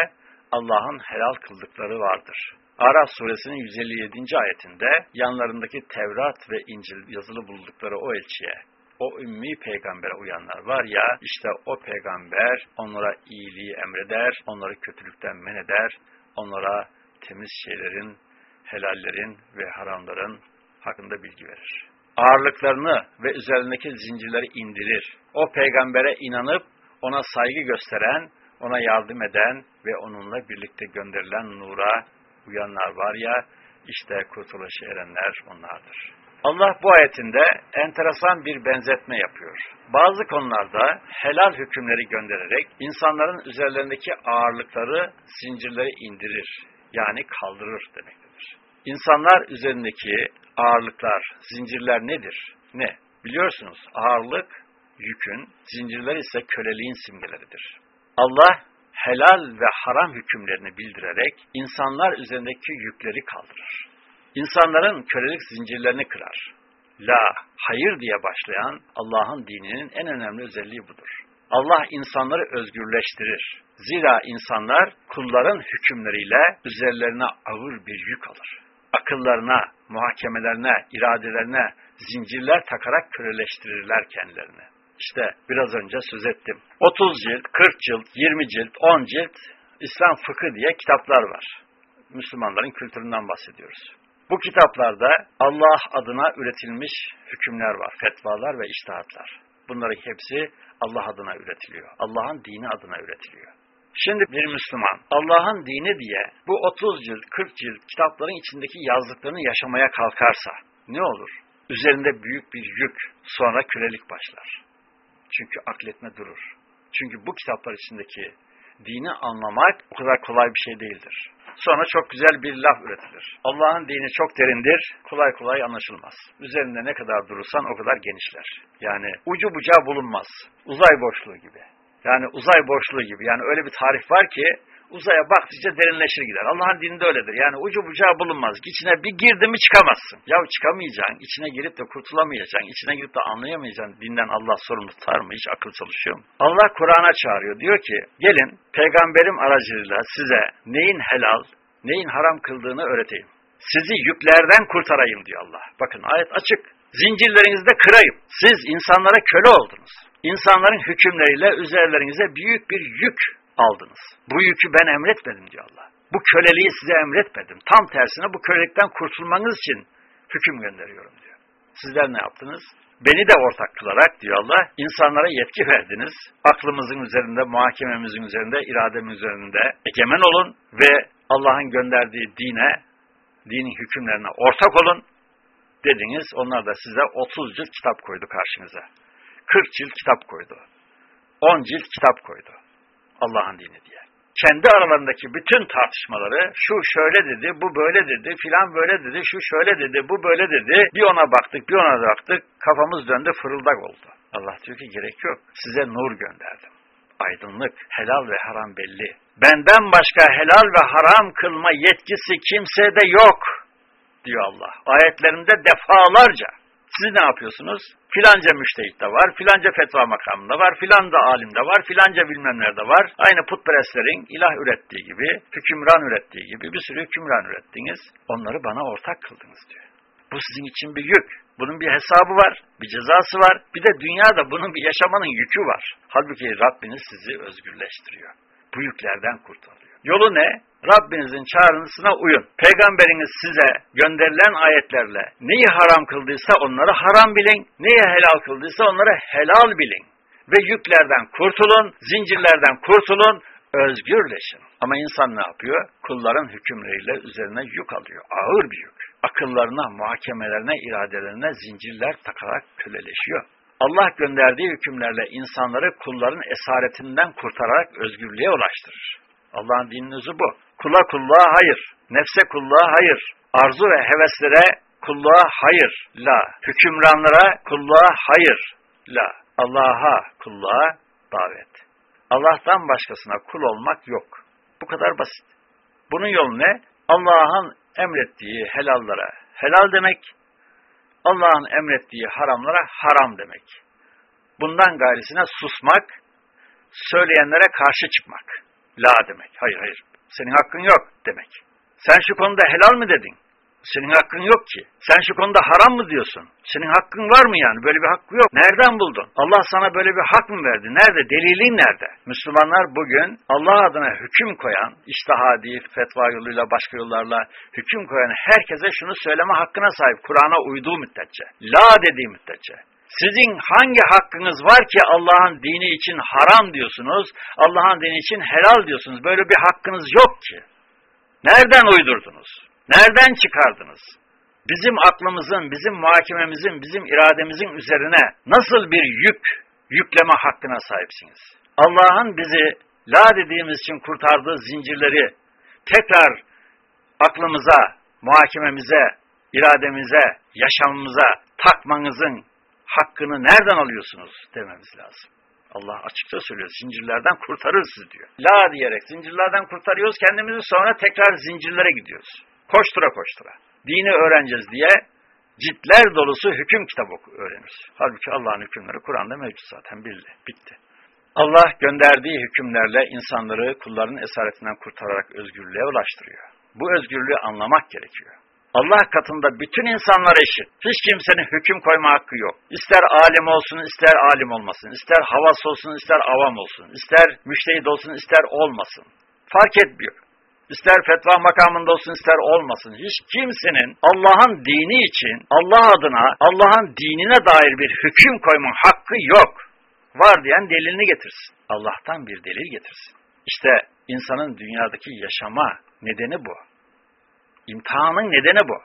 Allah'ın helal kıldıkları vardır. Araf suresinin 157. ayetinde yanlarındaki Tevrat ve İncil yazılı buldukları o elçiye, o ümmi peygambere uyanlar var ya, işte o peygamber onlara iyiliği emreder, onları kötülükten men eder, onlara temiz şeylerin, helallerin ve haramların hakkında bilgi verir. Ağırlıklarını ve üzerindeki zincirleri indirir. O peygambere inanıp ona saygı gösteren, ona yardım eden ve onunla birlikte gönderilen nura uyanlar var ya, işte kurtuluşa erenler onlardır. Allah bu ayetinde enteresan bir benzetme yapıyor. Bazı konularda helal hükümleri göndererek insanların üzerlerindeki ağırlıkları, zincirleri indirir. Yani kaldırır demektedir. İnsanlar üzerindeki ağırlıklar, zincirler nedir? Ne? Biliyorsunuz ağırlık yükün, zincirler ise köleliğin simgeleridir. Allah helal ve haram hükümlerini bildirerek insanlar üzerindeki yükleri kaldırır. İnsanların kölelik zincirlerini kırar. La, hayır diye başlayan Allah'ın dininin en önemli özelliği budur. Allah insanları özgürleştirir. Zira insanlar kulların hükümleriyle üzerlerine ağır bir yük alır. Akıllarına, muhakemelerine, iradelerine zincirler takarak köleleştirirler kendilerini. İşte biraz önce söz ettim. 30 cilt, 40 cilt, 20 cilt, 10 cilt İslam fıkı diye kitaplar var. Müslümanların kültüründen bahsediyoruz. Bu kitaplarda Allah adına üretilmiş hükümler var, fetvalar ve iştihatlar. Bunların hepsi Allah adına üretiliyor. Allah'ın dini adına üretiliyor. Şimdi bir Müslüman Allah'ın dini diye bu 30 cilt, 40 cilt kitapların içindeki yazdıklarını yaşamaya kalkarsa ne olur? Üzerinde büyük bir yük, sonra kölelik başlar. Çünkü akletme durur. Çünkü bu kitaplar içindeki dini anlamak o kadar kolay bir şey değildir. Sonra çok güzel bir laf üretilir. Allah'ın dini çok derindir, kolay kolay anlaşılmaz. Üzerinde ne kadar durursan o kadar genişler. Yani ucu bucağı bulunmaz. Uzay boşluğu gibi. Yani uzay boşluğu gibi. Yani öyle bir tarif var ki uzaya baktıkça derinleşir gider. Allah'ın dininde öyledir. Yani ucu bucağı bulunmaz. İçine bir girdin mi çıkamazsın. Ya çıkamayacaksın. İçine girip de kurtulamayacaksın. İçine girip de anlayamayacaksın. Dinden Allah sorumlu tutar mı? Hiç akıl çalışıyor mu? Allah Kur'an'a çağırıyor. Diyor ki gelin peygamberim aracılığıyla size neyin helal, neyin haram kıldığını öğreteyim. Sizi yüklerden kurtarayım diyor Allah. Bakın ayet açık. Zincirlerinizi de kırayım. Siz insanlara köle oldunuz. İnsanların hükümleriyle üzerlerinize büyük bir yük aldınız. Bu yükü ben emretmedim diyor Allah. Bu köleliği size emretmedim. Tam tersine bu kölelikten kurtulmanız için hüküm gönderiyorum diyor. Sizler ne yaptınız? Beni de ortak kılarak diyor Allah, insanlara yetki verdiniz. Aklımızın üzerinde, muhakememizin üzerinde, irademiz üzerinde egemen olun ve Allah'ın gönderdiği dine, dinin hükümlerine ortak olun dediniz. Onlar da size 30 cilt kitap koydu karşınıza. 40 cilt kitap koydu. 10 cilt kitap koydu. Allah'ın dini diye. Kendi aralarındaki bütün tartışmaları şu şöyle dedi, bu böyle dedi, filan böyle dedi, şu şöyle dedi, bu böyle dedi. Bir ona baktık, bir ona baktık. Kafamız döndü, fırıldak oldu. Allah diyor ki gerek yok. Size nur gönderdim. Aydınlık, helal ve haram belli. Benden başka helal ve haram kılma yetkisi kimsede yok diyor Allah. Ayetlerinde defalarca. Siz ne yapıyorsunuz? Filanca müştehit de var, filanca fetva makamında var, filan da alim de var, filanca bilmem nerede var. Aynı putperestlerin ilah ürettiği gibi, hükümran ürettiği gibi bir sürü hükümran ürettiniz. Onları bana ortak kıldınız diyor. Bu sizin için bir yük. Bunun bir hesabı var, bir cezası var. Bir de dünyada bunun bir yaşamanın yükü var. Halbuki Rabbiniz sizi özgürleştiriyor. Bu yüklerden kurtarıyor. Yolu ne? Rabbinizin çağrısına uyun. Peygamberiniz size gönderilen ayetlerle neyi haram kıldıysa onları haram bilin, neyi helal kıldıysa onları helal bilin. Ve yüklerden kurtulun, zincirlerden kurtulun, özgürleşin. Ama insan ne yapıyor? Kulların hükümleriyle üzerine yük alıyor. Ağır bir yük. Akıllarına, muhakemelerine, iradelerine zincirler takarak köleleşiyor. Allah gönderdiği hükümlerle insanları kulların esaretinden kurtararak özgürlüğe ulaştırır. Allah'ın dininin özü bu. Kula kulluğa hayır, nefse kulluğa hayır, arzu ve heveslere kulluğa hayır, la. Hükümranlara kulluğa hayır, la. Allah'a kulluğa davet. Allah'tan başkasına kul olmak yok. Bu kadar basit. Bunun yolu ne? Allah'ın emrettiği helallara helal demek, Allah'ın emrettiği haramlara haram demek. Bundan gayrisine susmak, söyleyenlere karşı çıkmak. La demek. Hayır hayır. Senin hakkın yok demek. Sen şu konuda helal mi dedin? Senin hakkın yok ki. Sen şu konuda haram mı diyorsun? Senin hakkın var mı yani? Böyle bir hakkı yok. Nereden buldun? Allah sana böyle bir hak mı verdi? Nerede? Delilin nerede? Müslümanlar bugün Allah adına hüküm koyan, iştihadi, fetva yoluyla, başka yollarla hüküm koyan herkese şunu söyleme hakkına sahip. Kur'an'a uyduğu müddetçe. La dediği müddetçe. Sizin hangi hakkınız var ki Allah'ın dini için haram diyorsunuz, Allah'ın dini için helal diyorsunuz? Böyle bir hakkınız yok ki. Nereden uydurdunuz? Nereden çıkardınız? Bizim aklımızın, bizim muhakememizin, bizim irademizin üzerine nasıl bir yük, yükleme hakkına sahipsiniz? Allah'ın bizi la dediğimiz için kurtardığı zincirleri tekrar aklımıza, muhakememize, irademize, yaşamımıza takmanızın hakkını nereden alıyorsunuz dememiz lazım. Allah açıkça söylüyor. Zincirlerden kurtarır sizi diyor. La diyerek zincirlerden kurtarıyoruz kendimizi sonra tekrar zincirlere gidiyoruz. Koştura koştura. Dini öğreneceğiz diye ciltler dolusu hüküm kitabı öğreniriz. Halbuki Allah'ın hükümleri Kur'an'da mevcut zaten bildi. Bitti. Allah gönderdiği hükümlerle insanları kulların esaretinden kurtararak özgürlüğe ulaştırıyor. Bu özgürlüğü anlamak gerekiyor. Allah katında bütün insanlar eşit. Hiç kimsenin hüküm koyma hakkı yok. İster alim olsun, ister alim olmasın. ister havas olsun, ister avam olsun. ister müştehid olsun, ister olmasın. Fark etmiyor. İster fetva makamında olsun, ister olmasın. Hiç kimsenin Allah'ın dini için, Allah adına, Allah'ın dinine dair bir hüküm koyma hakkı yok. Var diyen delilini getirsin. Allah'tan bir delil getirsin. İşte insanın dünyadaki yaşama nedeni bu. İmtihanın nedeni bu.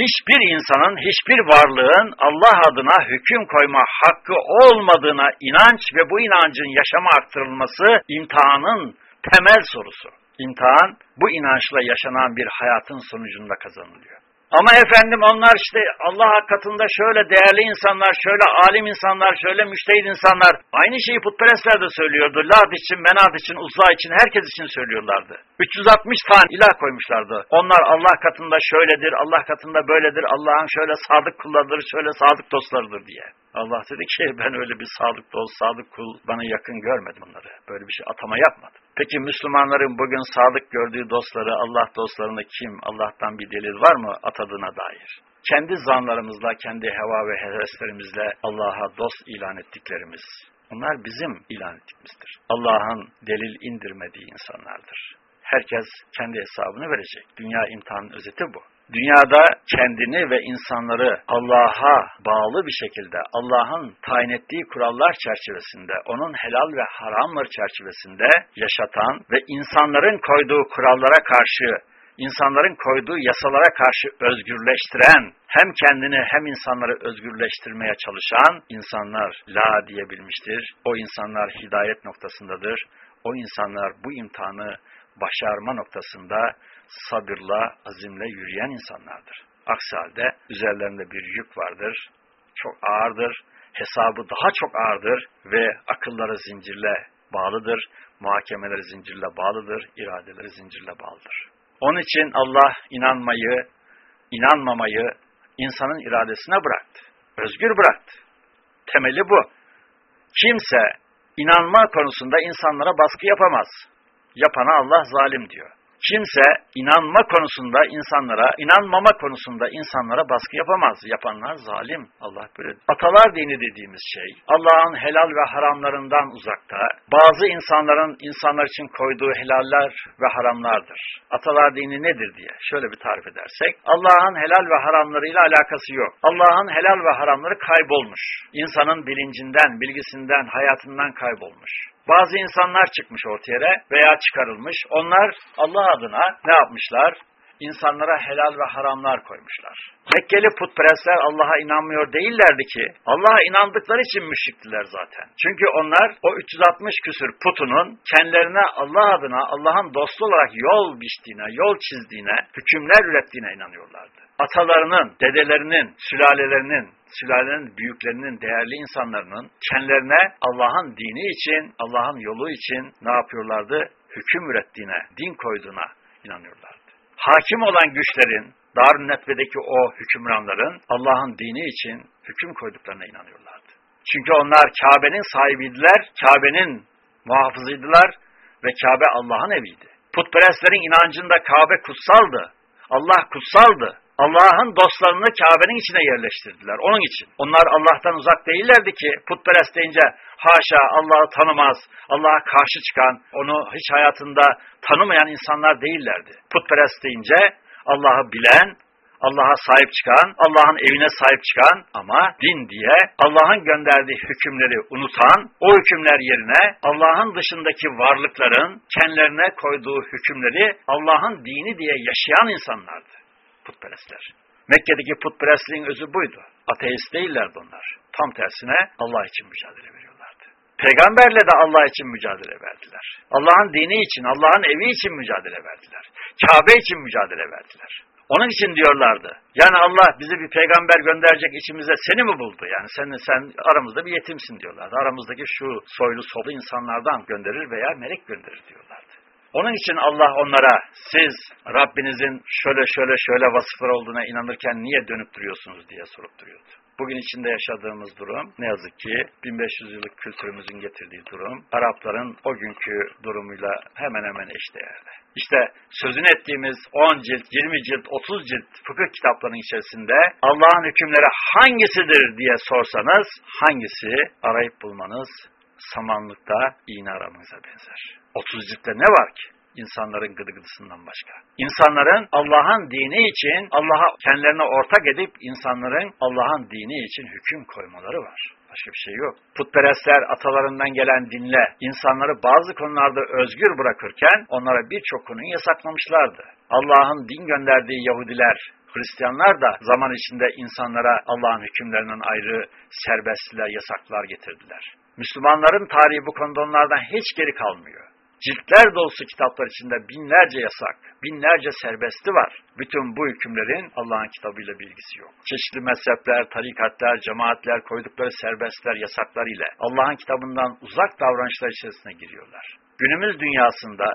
Hiçbir insanın, hiçbir varlığın Allah adına hüküm koyma hakkı olmadığına inanç ve bu inancın yaşama aktarılması imtihanın temel sorusu. İmtihan bu inançla yaşanan bir hayatın sonucunda kazanılıyor. Ama efendim onlar işte Allah katında şöyle değerli insanlar, şöyle alim insanlar, şöyle müştehid insanlar. Aynı şeyi putperestler de söylüyordu. Lad için, Menad için, Uzza için, herkes için söylüyorlardı. 360 tane ilah koymuşlardı. Onlar Allah katında şöyledir, Allah katında böyledir, Allah'ın şöyle sadık kullarıdır, şöyle sadık dostlarıdır diye. Allah dedi ki ben öyle bir sadık dost, sadık kul bana yakın görmedim onları. Böyle bir şey atama yapmadım. Peki Müslümanların bugün sadık gördüğü dostları, Allah dostlarını kim, Allah'tan bir delil var mı atadığına dair? Kendi zanlarımızla, kendi heva ve heveslerimizle Allah'a dost ilan ettiklerimiz. Onlar bizim ilan ettiğimizdir. Allah'ın delil indirmediği insanlardır. Herkes kendi hesabını verecek. Dünya imtihanın özeti bu dünyada kendini ve insanları Allah'a bağlı bir şekilde Allah'ın tayin ettiği kurallar çerçevesinde, onun helal ve haramlar çerçevesinde yaşatan ve insanların koyduğu kurallara karşı insanların koyduğu yasalara karşı özgürleştiren, hem kendini hem insanları özgürleştirmeye çalışan insanlar la diyebilmiştir. O insanlar hidayet noktasındadır. O insanlar bu imtihanı başarma noktasında sabırla, azimle yürüyen insanlardır. Aksi halde üzerlerinde bir yük vardır, çok ağırdır, hesabı daha çok ağırdır ve akılları zincirle bağlıdır, muhakemeleri zincirle bağlıdır, iradeleri zincirle bağlıdır. Onun için Allah inanmayı, inanmamayı insanın iradesine bıraktı. Özgür bıraktı. Temeli bu. Kimse inanma konusunda insanlara baskı yapamaz. Yapana Allah zalim diyor. Kimse inanma konusunda insanlara, inanmama konusunda insanlara baskı yapamaz. Yapanlar zalim. Allah böyle. Atalar dini dediğimiz şey, Allah'ın helal ve haramlarından uzakta, bazı insanların insanlar için koyduğu helaller ve haramlardır. Atalar dini nedir diye şöyle bir tarif edersek, Allah'ın helal ve haramlarıyla alakası yok. Allah'ın helal ve haramları kaybolmuş. İnsanın bilincinden, bilgisinden, hayatından kaybolmuş. Bazı insanlar çıkmış ortaya veya çıkarılmış. Onlar Allah adına ne yapmışlar? İnsanlara helal ve haramlar koymuşlar. Mekkeli putperestler Allah'a inanmıyor değillerdi ki. Allah'a inandıkları için müşriktiler zaten. Çünkü onlar o 360 küsür putunun kendilerine Allah adına Allah'ın dostu olarak yol biçtiğine, yol çizdiğine, hükümler ürettiğine inanıyorlardı. Atalarının, dedelerinin, sülalelerinin, sülalenin büyüklerinin, değerli insanların kendilerine Allah'ın dini için, Allah'ın yolu için ne yapıyorlardı? Hüküm ürettiğine, din koyduğuna inanıyorlardı. Hakim olan güçlerin, Darun Netve'deki o hükümranların Allah'ın dini için hüküm koyduklarına inanıyorlardı. Çünkü onlar Kabe'nin sahibiydiler, Kabe'nin muhafızıydılar ve Kabe Allah'ın eviydi. Putperestlerin inancında Kabe kutsaldı. Allah kutsaldı. Allah'ın dostlarını Kabe'nin içine yerleştirdiler. Onun için. Onlar Allah'tan uzak değillerdi ki putperest deyince haşa Allah'ı tanımaz, Allah'a karşı çıkan, onu hiç hayatında tanımayan insanlar değillerdi. Putperest deyince Allah'ı bilen, Allah'a sahip çıkan, Allah'ın evine sahip çıkan ama din diye Allah'ın gönderdiği hükümleri unutan, o hükümler yerine Allah'ın dışındaki varlıkların kendilerine koyduğu hükümleri Allah'ın dini diye yaşayan insanlardı putperestler. Mekke'deki putperestliğin özü buydu. Ateist değillerdi onlar. Tam tersine Allah için mücadele veriyorlardı. Peygamberle de Allah için mücadele verdiler. Allah'ın dini için, Allah'ın evi için mücadele verdiler. Kabe için mücadele verdiler. Onun için diyorlardı. Yani Allah bizi bir peygamber gönderecek içimize seni mi buldu? Yani sen, sen aramızda bir yetimsin diyorlardı. Aramızdaki şu soylu solu insanlardan gönderir veya melek gönderir diyorlardı. Onun için Allah onlara siz Rabbinizin şöyle şöyle şöyle vasıflar olduğuna inanırken niye dönüp duruyorsunuz diye sorup duruyordu. Bugün içinde yaşadığımız durum ne yazık ki 1500 yıllık kültürümüzün getirdiği durum Arapların o günkü durumuyla hemen hemen eşdeğerli. İşte sözünü ettiğimiz 10 cilt, 20 cilt, 30 cilt fıkıh kitaplarının içerisinde Allah'ın hükümleri hangisidir diye sorsanız hangisi arayıp bulmanız samanlıkta iğne aramanıza benzer. 30 ciltte ne var ki? insanların gıdıgıdısından başka. İnsanların Allah'ın dini için Allah'a kendilerine ortak edip insanların Allah'ın dini için hüküm koymaları var. Başka bir şey yok. Putperestler atalarından gelen dinle insanları bazı konularda özgür bırakırken onlara birçok konuyu yasaklamışlardı. Allah'ın din gönderdiği Yahudiler, Hristiyanlar da zaman içinde insanlara Allah'ın hükümlerinden ayrı serbestliler, yasaklar getirdiler. Müslümanların tarihi bu konuda onlardan hiç geri kalmıyor. Ciltler dolusu kitaplar içinde binlerce yasak, binlerce serbesti var. Bütün bu hükümlerin Allah'ın kitabıyla bilgisi yok. Çeşitli mezhepler, tarikatlar, cemaatler koydukları serbestler, yasaklar ile Allah'ın kitabından uzak davranışlar içerisine giriyorlar. Günümüz dünyasında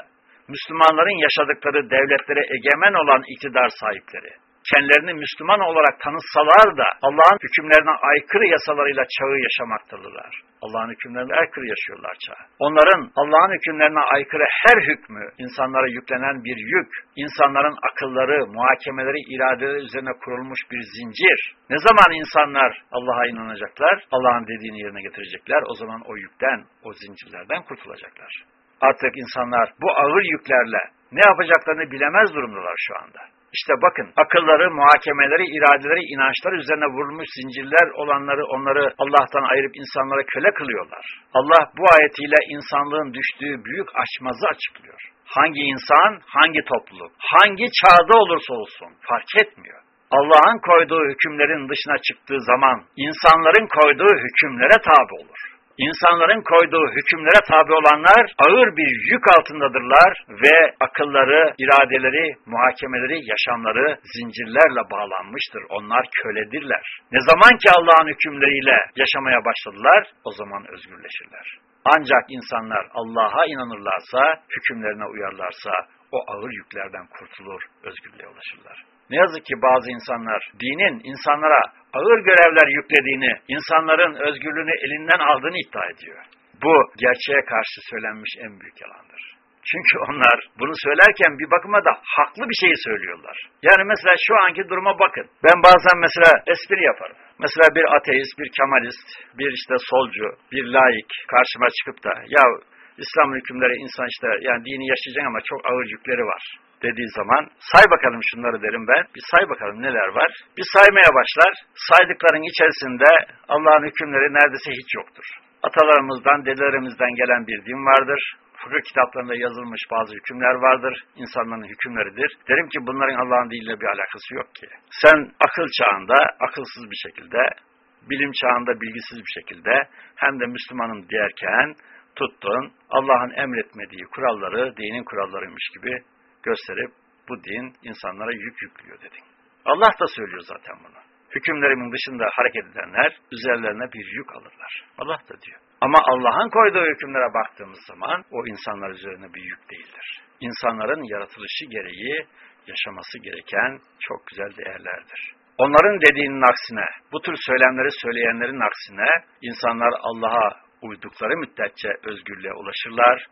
Müslümanların yaşadıkları devletlere egemen olan iktidar sahipleri, kendilerini Müslüman olarak tanıtsalar da Allah'ın hükümlerine aykırı yasalarıyla çağı yaşamaktadırlar. Allah'ın hükümlerine aykırı yaşıyorlar çağı. Onların Allah'ın hükümlerine aykırı her hükmü insanlara yüklenen bir yük, insanların akılları, muhakemeleri, iradeleri üzerine kurulmuş bir zincir. Ne zaman insanlar Allah'a inanacaklar, Allah'ın dediğini yerine getirecekler, o zaman o yükten, o zincirlerden kurtulacaklar. Artık insanlar bu ağır yüklerle ne yapacaklarını bilemez durumdalar şu anda. İşte bakın akılları, muhakemeleri, iradeleri, inançları üzerine vurulmuş zincirler olanları onları Allah'tan ayırıp insanlara köle kılıyorlar. Allah bu ayetiyle insanlığın düştüğü büyük açmazı açıklıyor. hangi insan, hangi topluluk, hangi çağda olursa olsun fark etmiyor. Allah'ın koyduğu hükümlerin dışına çıktığı zaman insanların koyduğu hükümlere tabi olur. İnsanların koyduğu hükümlere tabi olanlar ağır bir yük altındadırlar ve akılları, iradeleri, muhakemeleri, yaşamları zincirlerle bağlanmıştır. Onlar köledirler. Ne zaman ki Allah'ın hükümleriyle yaşamaya başladılar, o zaman özgürleşirler. Ancak insanlar Allah'a inanırlarsa, hükümlerine uyarlarsa o ağır yüklerden kurtulur, özgürlüğe ulaşırlar. Ne yazık ki bazı insanlar dinin insanlara ağır görevler yüklediğini, insanların özgürlüğünü elinden aldığını iddia ediyor. Bu gerçeğe karşı söylenmiş en büyük yalandır. Çünkü onlar bunu söylerken bir bakıma da haklı bir şeyi söylüyorlar. Yani mesela şu anki duruma bakın. Ben bazen mesela espri yaparım. Mesela bir ateist, bir kemalist, bir işte solcu, bir laik karşıma çıkıp da ya İslam hükümleri insan işte yani dini yaşayacak ama çok ağır yükleri var dediği zaman say bakalım şunları derim ben. Bir say bakalım neler var. Bir saymaya başlar. Saydıkların içerisinde Allah'ın hükümleri neredeyse hiç yoktur. Atalarımızdan, dedelerimizden gelen bir din vardır. Fıkıh kitaplarında yazılmış bazı hükümler vardır. İnsanların hükümleridir. Derim ki bunların Allah'ın diliyle bir alakası yok ki. Sen akıl çağında, akılsız bir şekilde, bilim çağında bilgisiz bir şekilde hem de Müslümanım diyerken tuttun, Allah'ın emretmediği kuralları dinin kurallarıymış gibi gösterip bu din insanlara yük yüklüyor dedin. Allah da söylüyor zaten bunu. Hükümlerimin dışında hareket edenler üzerlerine bir yük alırlar. Allah da diyor. Ama Allah'ın koyduğu hükümlere baktığımız zaman o insanlar üzerine bir yük değildir. İnsanların yaratılışı gereği yaşaması gereken çok güzel değerlerdir. Onların dediğinin aksine, bu tür söylemleri söyleyenlerin aksine insanlar Allah'a uydukları müddetçe özgürlüğe ulaşırlar,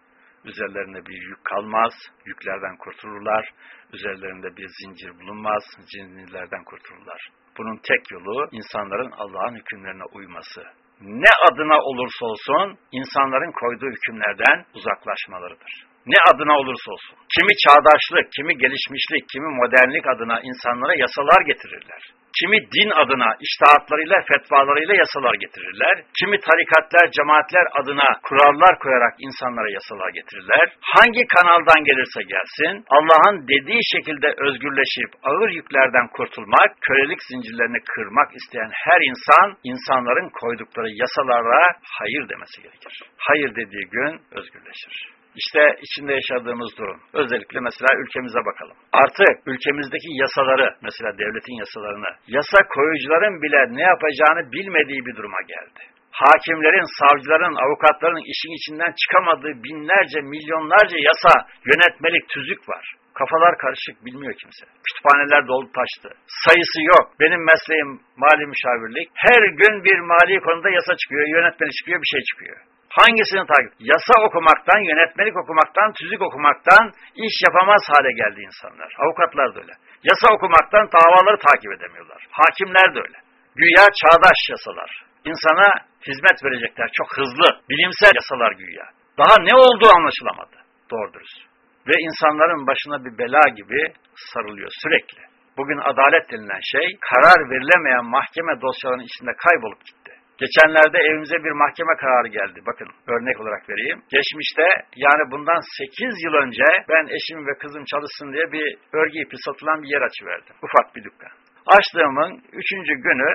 üzerlerinde bir yük kalmaz, yüklerden kurtulurlar, üzerlerinde bir zincir bulunmaz, zincirlerden kurtulurlar. Bunun tek yolu insanların Allah'ın hükümlerine uyması. Ne adına olursa olsun insanların koyduğu hükümlerden uzaklaşmalarıdır ne adına olursa olsun. Kimi çağdaşlık, kimi gelişmişlik, kimi modernlik adına insanlara yasalar getirirler. Kimi din adına iştahatlarıyla, fetvalarıyla yasalar getirirler. Kimi tarikatlar, cemaatler adına kurallar koyarak insanlara yasalar getirirler. Hangi kanaldan gelirse gelsin, Allah'ın dediği şekilde özgürleşip ağır yüklerden kurtulmak, kölelik zincirlerini kırmak isteyen her insan, insanların koydukları yasalara hayır demesi gerekir. Hayır dediği gün özgürleşir. İşte içinde yaşadığımız durum. Özellikle mesela ülkemize bakalım. Artık ülkemizdeki yasaları, mesela devletin yasalarını, yasa koyucuların bile ne yapacağını bilmediği bir duruma geldi. Hakimlerin, savcıların, avukatların işin içinden çıkamadığı binlerce, milyonlarca yasa, yönetmelik, tüzük var. Kafalar karışık, bilmiyor kimse. Kütüphaneler dolu taştı. Sayısı yok. Benim mesleğim mali müşavirlik. Her gün bir mali konuda yasa çıkıyor, yönetmelik çıkıyor, bir şey çıkıyor. Hangisini takip? Yasa okumaktan, yönetmelik okumaktan, tüzük okumaktan iş yapamaz hale geldi insanlar. Avukatlar da öyle. Yasa okumaktan davaları takip edemiyorlar. Hakimler de öyle. Güya çağdaş yasalar. İnsana hizmet verecekler. Çok hızlı, bilimsel yasalar güya. Daha ne olduğu anlaşılamadı. Doğru dürüst. Ve insanların başına bir bela gibi sarılıyor sürekli. Bugün adalet denilen şey karar verilemeyen mahkeme dosyalarının içinde kaybolup gitti. Geçenlerde evimize bir mahkeme kararı geldi. Bakın örnek olarak vereyim. Geçmişte yani bundan 8 yıl önce ben eşim ve kızım çalışsın diye bir örgü ipi satılan bir yer açıverdim. Ufak bir dükkan. Açtığımın 3. günü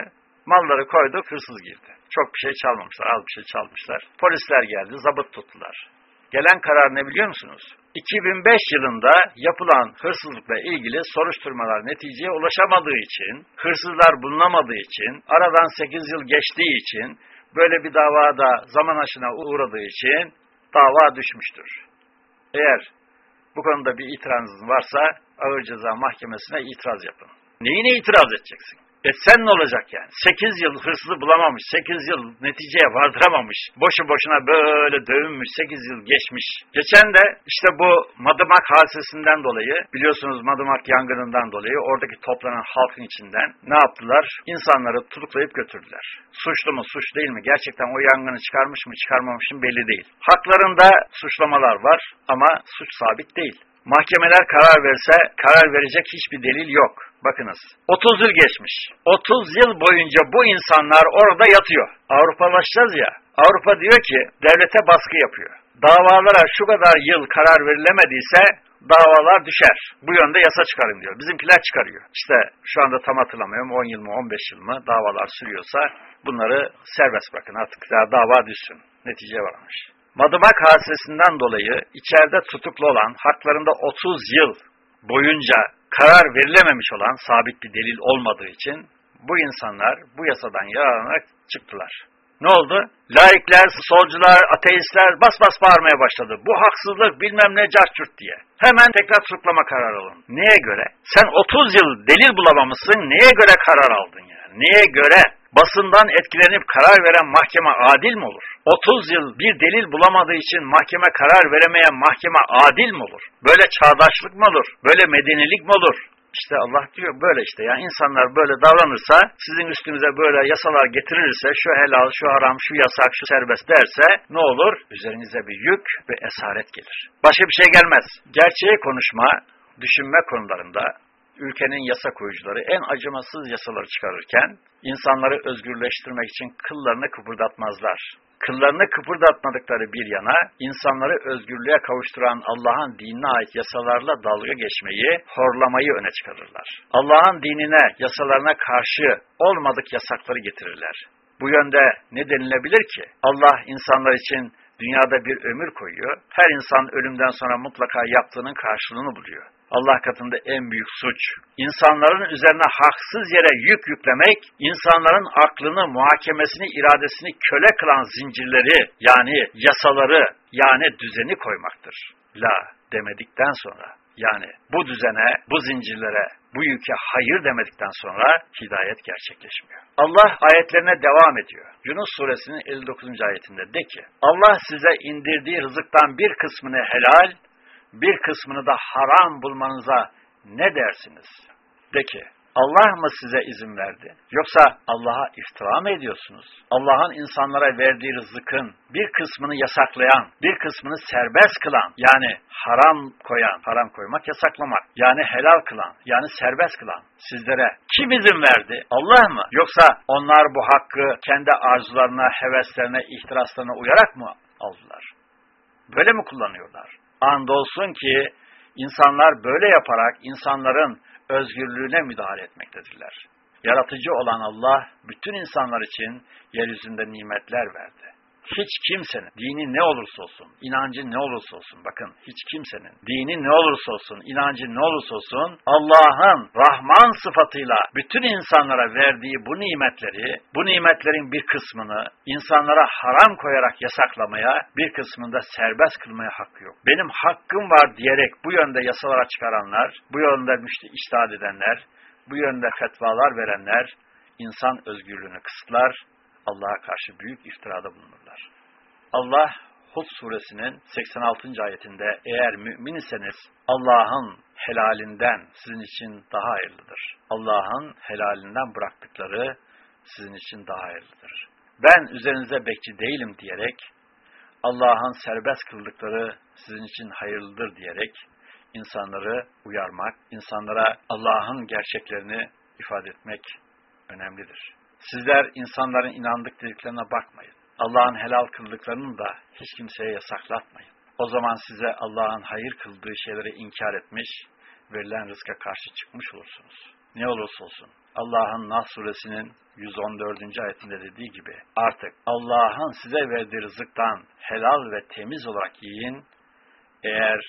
malları koyduk hırsız girdi. Çok bir şey çalmamışlar, az bir şey çalmışlar. Polisler geldi, zabıt tuttular. Gelen karar ne biliyor musunuz? 2005 yılında yapılan hırsızlıkla ilgili soruşturmalar neticeye ulaşamadığı için, hırsızlar bulunamadığı için, aradan 8 yıl geçtiği için, böyle bir davada zaman aşına uğradığı için dava düşmüştür. Eğer bu konuda bir itirazınız varsa Ağır Ceza Mahkemesi'ne itiraz yapın. Neyine itiraz edeceksin? Etsen ne olacak yani? 8 yıl hırsızı bulamamış, 8 yıl neticeye vardıramamış, boşu boşuna böyle dövünmüş, 8 yıl geçmiş. Geçen de işte bu Madımak hadisesinden dolayı, biliyorsunuz Madımak yangınından dolayı oradaki toplanan halkın içinden ne yaptılar? İnsanları tutuklayıp götürdüler. Suçlu mu, suç değil mi? Gerçekten o yangını çıkarmış mı, çıkarmamış mı belli değil. Haklarında suçlamalar var ama suç sabit değil. Mahkemeler karar verse karar verecek hiçbir delil yok. Bakınız 30 yıl geçmiş. 30 yıl boyunca bu insanlar orada yatıyor. Avrupalaşacağız ya. Avrupa diyor ki devlete baskı yapıyor. davalara şu kadar yıl karar verilemediyse davalar düşer. Bu yönde yasa çıkarın diyor. Bizimkiler çıkarıyor. İşte şu anda tam hatırlamıyorum 10 yıl mı 15 yıl mı davalar sürüyorsa bunları serbest bırakın artık daha dava düşsün. Netice varmış. Madımak hadisesinden dolayı içeride tutuklu olan haklarında 30 yıl boyunca karar verilememiş olan sabit bir delil olmadığı için bu insanlar bu yasadan yararlanarak çıktılar. Ne oldu? Laikler, solcular, ateistler bas bas bağırmaya başladı. Bu haksızlık bilmem ne carçurt diye. Hemen tekrar tutuklama kararı alın. Neye göre? Sen 30 yıl delil bulamamışsın, neye göre karar aldın yani? Neye göre? Basından etkilenip karar veren mahkeme adil mi olur? 30 yıl bir delil bulamadığı için mahkeme karar veremeyen mahkeme adil mi olur? Böyle çağdaşlık mı olur? Böyle medenilik mi olur? İşte Allah diyor böyle işte yani insanlar böyle davranırsa sizin üstünüze böyle yasalar getirirse şu helal, şu haram, şu yasak, şu serbest derse ne olur? Üzerinize bir yük ve esaret gelir. Başka bir şey gelmez. Gerçeği konuşma, düşünme konularında ülkenin yasa koyucuları en acımasız yasaları çıkarırken insanları özgürleştirmek için kıllarını kıpırdatmazlar kıllarını kıpırdatmadıkları bir yana, insanları özgürlüğe kavuşturan Allah'ın dinine ait yasalarla dalga geçmeyi, horlamayı öne çıkarırlar. Allah'ın dinine, yasalarına karşı olmadık yasakları getirirler. Bu yönde ne denilebilir ki? Allah insanlar için dünyada bir ömür koyuyor. Her insan ölümden sonra mutlaka yaptığının karşılığını buluyor. Allah katında en büyük suç. İnsanların üzerine haksız yere yük yüklemek, insanların aklını, muhakemesini, iradesini köle kılan zincirleri, yani yasaları, yani düzeni koymaktır. La demedikten sonra, yani bu düzene, bu zincirlere, bu yüke hayır demedikten sonra hidayet gerçekleşmiyor. Allah ayetlerine devam ediyor. Yunus suresinin 59. ayetinde de ki, Allah size indirdiği rızıktan bir kısmını helal, bir kısmını da haram bulmanıza ne dersiniz? De ki, Allah mı size izin verdi? Yoksa Allah'a iftira mı ediyorsunuz? Allah'ın insanlara verdiği rızıkın bir kısmını yasaklayan, bir kısmını serbest kılan, yani haram koyan, haram koymak yasaklamak, yani helal kılan, yani serbest kılan sizlere kim izin verdi? Allah mı? Yoksa onlar bu hakkı kendi arzularına, heveslerine, ihtiraslarına uyarak mı aldılar? Böyle mi kullanıyorlar? Andolsun ki insanlar böyle yaparak insanların özgürlüğüne müdahale etmektedirler. Yaratıcı olan Allah bütün insanlar için yeryüzünde nimetler verdi hiç kimsenin dini ne olursa olsun, inancı ne olursa olsun, bakın hiç kimsenin dini ne olursa olsun, inancı ne olursa olsun, Allah'ın Rahman sıfatıyla bütün insanlara verdiği bu nimetleri, bu nimetlerin bir kısmını insanlara haram koyarak yasaklamaya, bir kısmını da serbest kılmaya hakkı yok. Benim hakkım var diyerek bu yönde yasalara çıkaranlar, bu yönde iştahat edenler, bu yönde fetvalar verenler, insan özgürlüğünü kısıtlar, Allah'a karşı büyük iftirada bulunurlar. Allah Hud suresinin 86. ayetinde eğer mümin iseniz Allah'ın helalinden sizin için daha hayırlıdır. Allah'ın helalinden bıraktıkları sizin için daha hayırlıdır. Ben üzerinize bekçi değilim diyerek Allah'ın serbest kıldıkları sizin için hayırlıdır diyerek insanları uyarmak, insanlara Allah'ın gerçeklerini ifade etmek önemlidir. Sizler insanların inandık dediklerine bakmayın. Allah'ın helal kıldıklarını da hiç kimseye yasaklatmayın. O zaman size Allah'ın hayır kıldığı şeyleri inkar etmiş, verilen rızka karşı çıkmış olursunuz. Ne olursa olsun. Allah'ın Nas suresinin 114. ayetinde dediği gibi artık Allah'ın size verdiği rızıktan helal ve temiz olarak yiyin. Eğer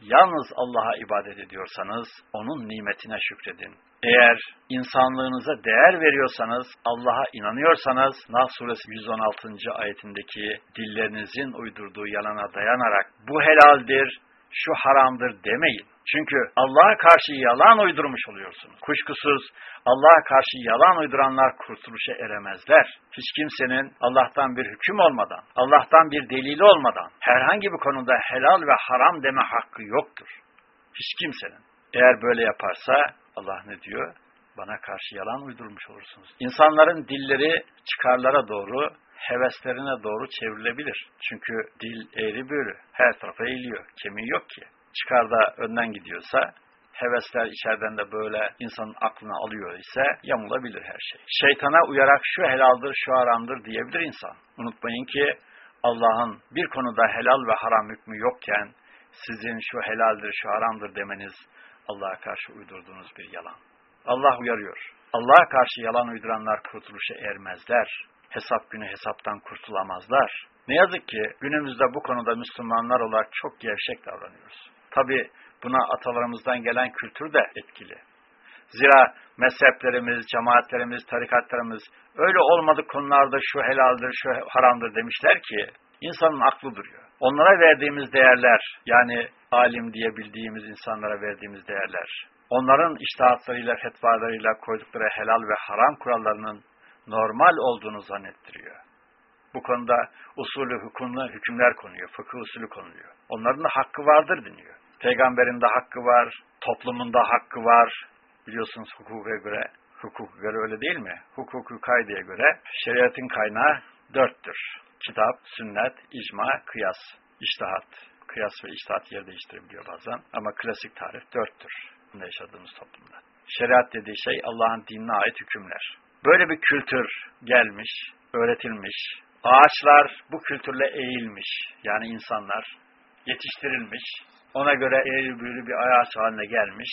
yalnız Allah'a ibadet ediyorsanız onun nimetine şükredin. Eğer insanlığınıza değer veriyorsanız, Allah'a inanıyorsanız, Nah suresi 116. ayetindeki dillerinizin uydurduğu yalana dayanarak bu helaldir, şu haramdır demeyin. Çünkü Allah'a karşı yalan uydurmuş oluyorsunuz. Kuşkusuz Allah'a karşı yalan uyduranlar kurtuluşa eremezler. Hiç kimsenin Allah'tan bir hüküm olmadan, Allah'tan bir delili olmadan herhangi bir konuda helal ve haram deme hakkı yoktur. Hiç kimsenin. Eğer böyle yaparsa Allah ne diyor? Bana karşı yalan uydurmuş olursunuz. İnsanların dilleri çıkarlara doğru, heveslerine doğru çevrilebilir. Çünkü dil eğri büğrü, her tarafa eğiliyor. Kemiği yok ki. Çıkarda önden gidiyorsa, hevesler içeriden de böyle insanın aklını alıyor ise yamulabilir her şey. Şeytana uyarak şu helaldir, şu haramdır diyebilir insan. Unutmayın ki Allah'ın bir konuda helal ve haram hükmü yokken sizin şu helaldir, şu haramdır demeniz Allah'a karşı uydurduğunuz bir yalan. Allah uyarıyor. Allah'a karşı yalan uyduranlar kurtuluşa ermezler. Hesap günü hesaptan kurtulamazlar. Ne yazık ki günümüzde bu konuda Müslümanlar olarak çok gevşek davranıyoruz. Tabi buna atalarımızdan gelen kültür de etkili. Zira mezheplerimiz, cemaatlerimiz, tarikatlarımız öyle olmadık konularda şu helaldir, şu haramdır demişler ki insanın aklı duruyor. Onlara verdiğimiz değerler, yani alim diye bildiğimiz insanlara verdiğimiz değerler, onların iştahatlarıyla, fetvalarıyla koydukları helal ve haram kurallarının normal olduğunu zannettiriyor. Bu konuda usulü hükümlü hükümler konuyor, fıkıh usulü konuluyor. Onların da hakkı vardır deniyor. Peygamberin de hakkı var, toplumun da hakkı var. Biliyorsunuz hukuka göre, hukuka göre öyle değil mi? Hukuku kaydeye göre şeriatın kaynağı dörttür. Kitap, sünnet, icma, kıyas, iştahat. Kıyas ve iştahat yer değiştirebiliyor bazen ama klasik tarif dörttür. Yaşadığımız toplumda. Şeriat dediği şey Allah'ın dinine ait hükümler. Böyle bir kültür gelmiş, öğretilmiş. Ağaçlar bu kültürle eğilmiş. Yani insanlar yetiştirilmiş. Ona göre eğri büğrü bir ağaç haline gelmiş.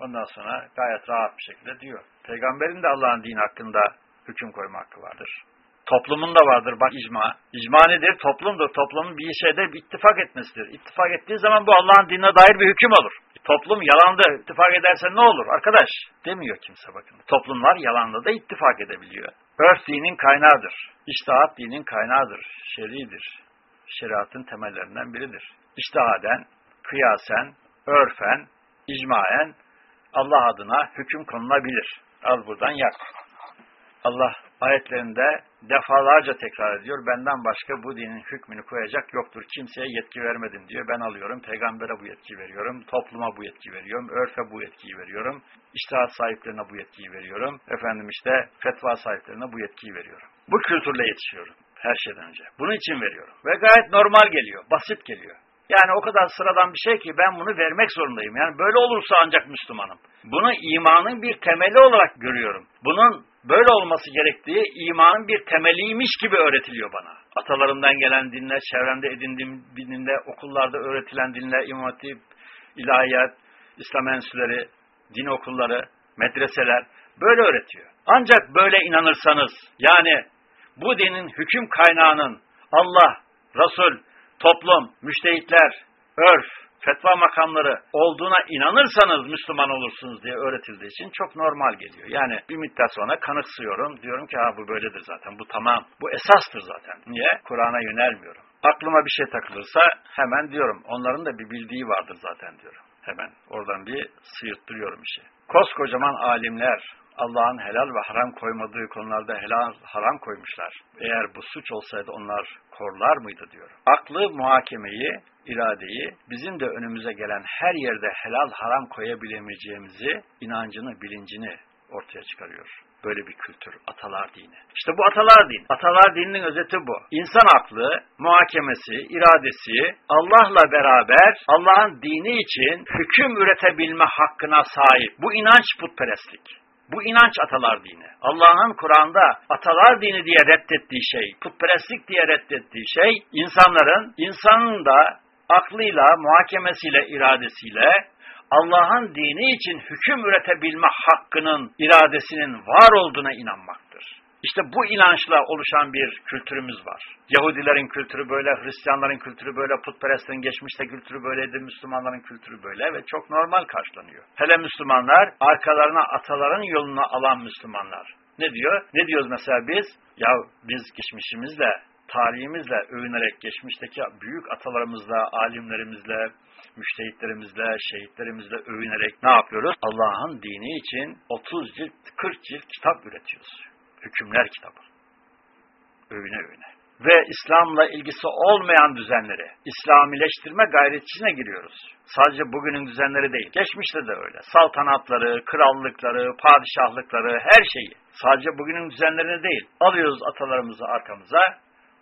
Ondan sonra gayet rahat bir şekilde diyor. Peygamberin de Allah'ın din hakkında hüküm koyma hakkı vardır. Toplumun da vardır bak icma. İcma nedir? Toplumdur. Toplumun bir şeyde bir ittifak etmesidir. İttifak ettiği zaman bu Allah'ın dinine dair bir hüküm olur. Toplum yalandı ittifak ederse ne olur arkadaş? Demiyor kimse bakın. Toplumlar yalanla da ittifak edebiliyor. Örf dinin kaynağıdır. İştihat dinin kaynağıdır. Şeridir. Şeriatın temellerinden biridir. İştihaden, kıyasen, örfen, icmaen Allah adına hüküm konulabilir. Al buradan yak. Allah ayetlerinde defalarca tekrar ediyor. Benden başka bu dinin hükmünü koyacak yoktur. Kimseye yetki vermedin diyor. Ben alıyorum. Peygambere bu yetkiyi veriyorum. Topluma bu yetkiyi veriyorum. Örfe bu yetkiyi veriyorum. İştihat sahiplerine bu yetkiyi veriyorum. Efendim işte fetva sahiplerine bu yetkiyi veriyorum. Bu kültürle yetişiyorum her şeyden önce. Bunun için veriyorum. Ve gayet normal geliyor. Basit geliyor. Yani o kadar sıradan bir şey ki ben bunu vermek zorundayım. Yani böyle olursa ancak Müslümanım. Bunu imanın bir temeli olarak görüyorum. Bunun böyle olması gerektiği imanın bir temeliymiş gibi öğretiliyor bana. Atalarımdan gelen dinler, çevremde edindiğim dinler, okullarda öğretilen dinler, İmam ilahiyat, İslam enstitüleri, din okulları, medreseler böyle öğretiyor. Ancak böyle inanırsanız, yani bu dinin hüküm kaynağının Allah, Resul, toplum, müştehitler, örf, fetva makamları olduğuna inanırsanız Müslüman olursunuz diye öğretildiği için çok normal geliyor. Yani bir müddet sonra kanıksıyorum. Diyorum ki ha bu böyledir zaten. Bu tamam. Bu esastır zaten. Niye? Kur'an'a yönelmiyorum. Aklıma bir şey takılırsa hemen diyorum. Onların da bir bildiği vardır zaten diyorum. Hemen oradan bir sıyırttırıyorum işi. Koskocaman alimler, Allah'ın helal ve haram koymadığı konularda helal haram koymuşlar. Eğer bu suç olsaydı onlar korlar mıydı diyor. Aklı, muhakemeyi, iradeyi bizim de önümüze gelen her yerde helal haram koyabilemeyeceğimizi, inancını, bilincini ortaya çıkarıyor. Böyle bir kültür, atalar dini. İşte bu atalar dini. Atalar dininin özeti bu. İnsan aklı, muhakemesi, iradesi Allah'la beraber Allah'ın dini için hüküm üretebilme hakkına sahip. Bu inanç putperestlik. Bu inanç atalar dini. Allah'ın Kur'an'da atalar dini diye reddettiği şey, putperestlik diye reddettiği şey, insanların, insanın da aklıyla, muhakemesiyle, iradesiyle Allah'ın dini için hüküm üretebilme hakkının, iradesinin var olduğuna inanmaktır. İşte bu inançla oluşan bir kültürümüz var. Yahudilerin kültürü böyle, Hristiyanların kültürü böyle, putperestlerin geçmişte kültürü böyleydi, Müslümanların kültürü böyle ve çok normal karşılanıyor. Hele Müslümanlar arkalarına ataların yolunu alan Müslümanlar. Ne diyor? Ne diyoruz mesela biz? Ya biz geçmişimizle, tarihimizle övünerek, geçmişteki büyük atalarımızla, alimlerimizle, müştehitlerimizle, şehitlerimizle övünerek ne yapıyoruz? Allah'ın dini için 30 cilt, 40 cilt kitap üretiyoruz. Hükümler kitabı. Övüne övüne. Ve İslam'la ilgisi olmayan düzenleri, İslamileştirme gayretçine giriyoruz. Sadece bugünün düzenleri değil, geçmişte de öyle. Saltanatları, krallıkları, padişahlıkları, her şeyi. Sadece bugünün düzenlerini değil. Alıyoruz atalarımızı arkamıza,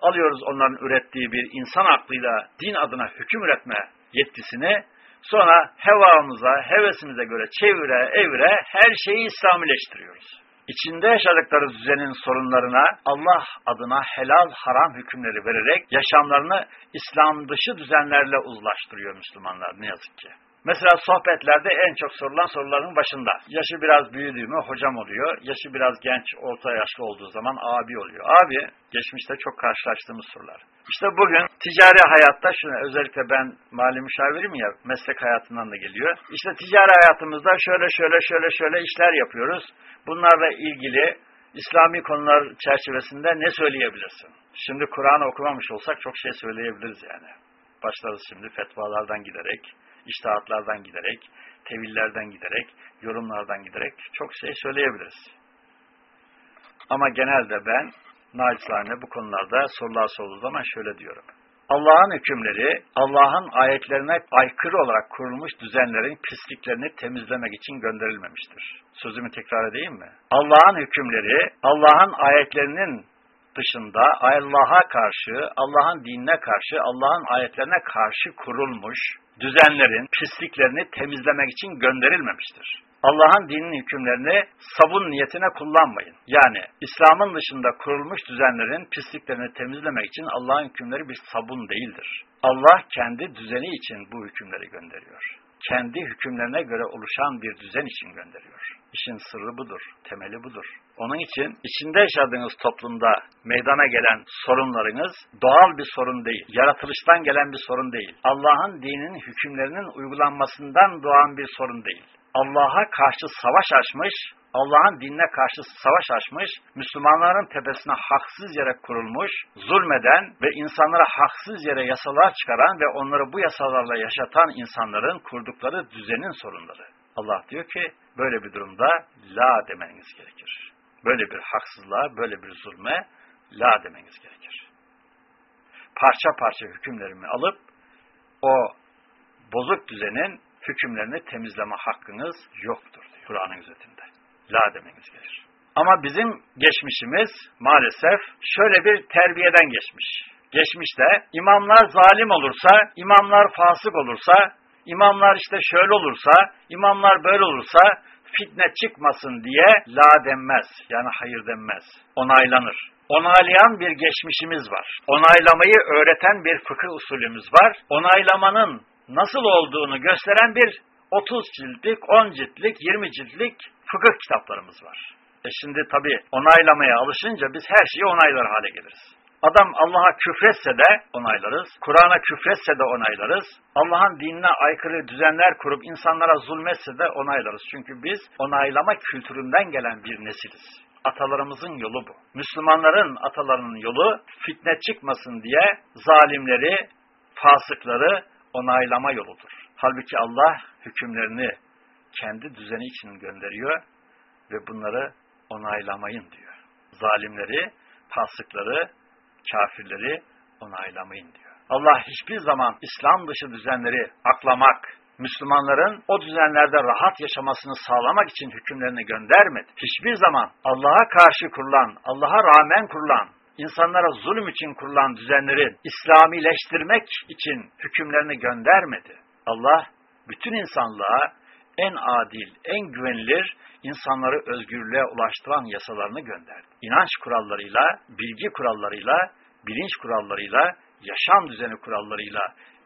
alıyoruz onların ürettiği bir insan aklıyla din adına hüküm üretme yetkisini, sonra hevamıza, hevesimize göre çevire, evire her şeyi İslamileştiriyoruz. İçinde yaşadıkları düzenin sorunlarına Allah adına helal haram hükümleri vererek yaşamlarını İslam dışı düzenlerle uzlaştırıyor Müslümanlar ne yazık ki. Mesela sohbetlerde en çok sorulan soruların başında. Yaşı biraz büyüdüğü mü hocam oluyor. Yaşı biraz genç, orta yaşlı olduğu zaman abi oluyor. Abi, geçmişte çok karşılaştığımız sorular. İşte bugün ticari hayatta şunu özellikle ben mali müşavirim ya meslek hayatından da geliyor. İşte ticari hayatımızda şöyle şöyle şöyle şöyle işler yapıyoruz. Bunlarla ilgili İslami konular çerçevesinde ne söyleyebilirsin? Şimdi Kur'an okumamış olsak çok şey söyleyebiliriz yani. Başlarız şimdi fetvalardan giderek, iştahatlardan giderek, tevillerden giderek, yorumlardan giderek çok şey söyleyebiliriz. Ama genelde ben naçizane bu konularda sorular sorulduğu zaman şöyle diyorum. Allah'ın hükümleri, Allah'ın ayetlerine aykırı olarak kurulmuş düzenlerin pisliklerini temizlemek için gönderilmemiştir. Sözümü tekrar edeyim mi? Allah'ın hükümleri, Allah'ın ayetlerinin dışında Allah'a karşı, Allah'ın dinine karşı, Allah'ın ayetlerine karşı kurulmuş düzenlerin pisliklerini temizlemek için gönderilmemiştir. Allah'ın dininin hükümlerini sabun niyetine kullanmayın. Yani İslam'ın dışında kurulmuş düzenlerin pisliklerini temizlemek için Allah'ın hükümleri bir sabun değildir. Allah kendi düzeni için bu hükümleri gönderiyor. Kendi hükümlerine göre oluşan bir düzen için gönderiyor. İşin sırrı budur, temeli budur. Onun için içinde yaşadığınız toplumda meydana gelen sorunlarınız doğal bir sorun değil, yaratılıştan gelen bir sorun değil. Allah'ın dininin hükümlerinin uygulanmasından doğan bir sorun değil. Allah'a karşı savaş açmış, Allah'ın dinine karşı savaş açmış, Müslümanların tepesine haksız yere kurulmuş, zulmeden ve insanlara haksız yere yasalar çıkaran ve onları bu yasalarla yaşatan insanların kurdukları düzenin sorunları. Allah diyor ki böyle bir durumda la demeniz gerekir. Böyle bir haksızlığa, böyle bir zulme la demeniz gerekir. Parça parça hükümlerimi alıp o bozuk düzenin hükümlerini temizleme hakkınız yoktur diyor Kur'an'ın özetinde. La demeniz gerekir. Ama bizim geçmişimiz maalesef şöyle bir terbiyeden geçmiş. Geçmişte imamlar zalim olursa, imamlar fasık olursa, imamlar işte şöyle olursa, imamlar böyle olursa fitne çıkmasın diye la denmez. Yani hayır denmez. Onaylanır. Onaylayan bir geçmişimiz var. Onaylamayı öğreten bir fıkıh usulümüz var. Onaylamanın nasıl olduğunu gösteren bir 30 ciltlik, 10 ciltlik, 20 ciltlik fıkıh kitaplarımız var. E şimdi tabi onaylamaya alışınca biz her şeyi onaylar hale geliriz. Adam Allah'a küfretse de onaylarız. Kur'an'a küfretse de onaylarız. Allah'ın dinine aykırı düzenler kurup insanlara zulmetse de onaylarız. Çünkü biz onaylama kültüründen gelen bir nesiliz. Atalarımızın yolu bu. Müslümanların atalarının yolu fitne çıkmasın diye zalimleri, fasıkları onaylama yoludur. Halbuki Allah hükümlerini kendi düzeni için gönderiyor ve bunları onaylamayın diyor. Zalimleri, fasıkları, kafirleri onaylamayın diyor. Allah hiçbir zaman İslam dışı düzenleri aklamak, Müslümanların o düzenlerde rahat yaşamasını sağlamak için hükümlerini göndermedi. Hiçbir zaman Allah'a karşı kurulan, Allah'a rağmen kurulan, insanlara zulüm için kurulan düzenleri İslamileştirmek için hükümlerini göndermedi. Allah bütün insanlığa en adil, en güvenilir, insanları özgürlüğe ulaştıran yasalarını gönderdi. İnanç kurallarıyla, bilgi kurallarıyla, bilinç kurallarıyla, yaşam düzeni kurallarıyla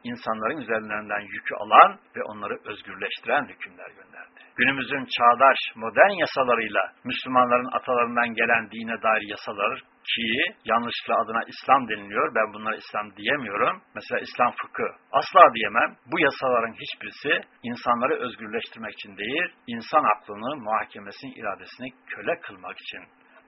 insanların üzerlerinden yükü alan ve onları özgürleştiren hükümler gönderdi. Günümüzün çağdaş, modern yasalarıyla Müslümanların atalarından gelen dine dair yasalar ki yanlışlıkla adına İslam deniliyor. Ben bunlara İslam diyemiyorum. Mesela İslam fıkı. Asla diyemem. Bu yasaların hiçbirisi insanları özgürleştirmek için değil, insan aklını, muhakemesini, iradesini köle kılmak için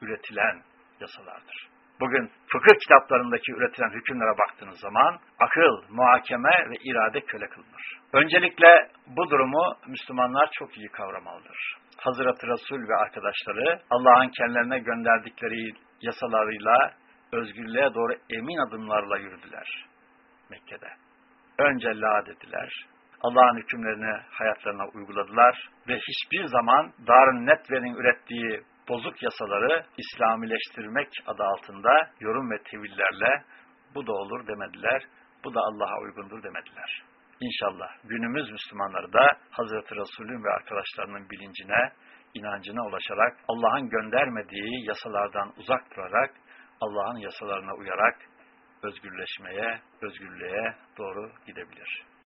üretilen yasalardır. Bugün fıkıh kitaplarındaki üretilen hükümlere baktığınız zaman akıl, muhakeme ve irade köle kılınır. Öncelikle bu durumu Müslümanlar çok iyi kavramalıdır. Hazreti Resul ve arkadaşları Allah'ın kendilerine gönderdikleri yasalarıyla özgürlüğe doğru emin adımlarla yürüdüler Mekke'de. Önce la dediler. Allah'ın hükümlerini hayatlarına uyguladılar ve hiçbir zaman Darun Netve'nin ürettiği bozuk yasaları İslamileştirmek adı altında yorum ve tevillerle bu da olur demediler, bu da Allah'a uygundur demediler. İnşallah günümüz Müslümanları da Hazreti Resulün ve arkadaşlarının bilincine, inancına ulaşarak, Allah'ın göndermediği yasalardan uzak durarak, Allah'ın yasalarına uyarak özgürleşmeye, özgürlüğe doğru gidebilir.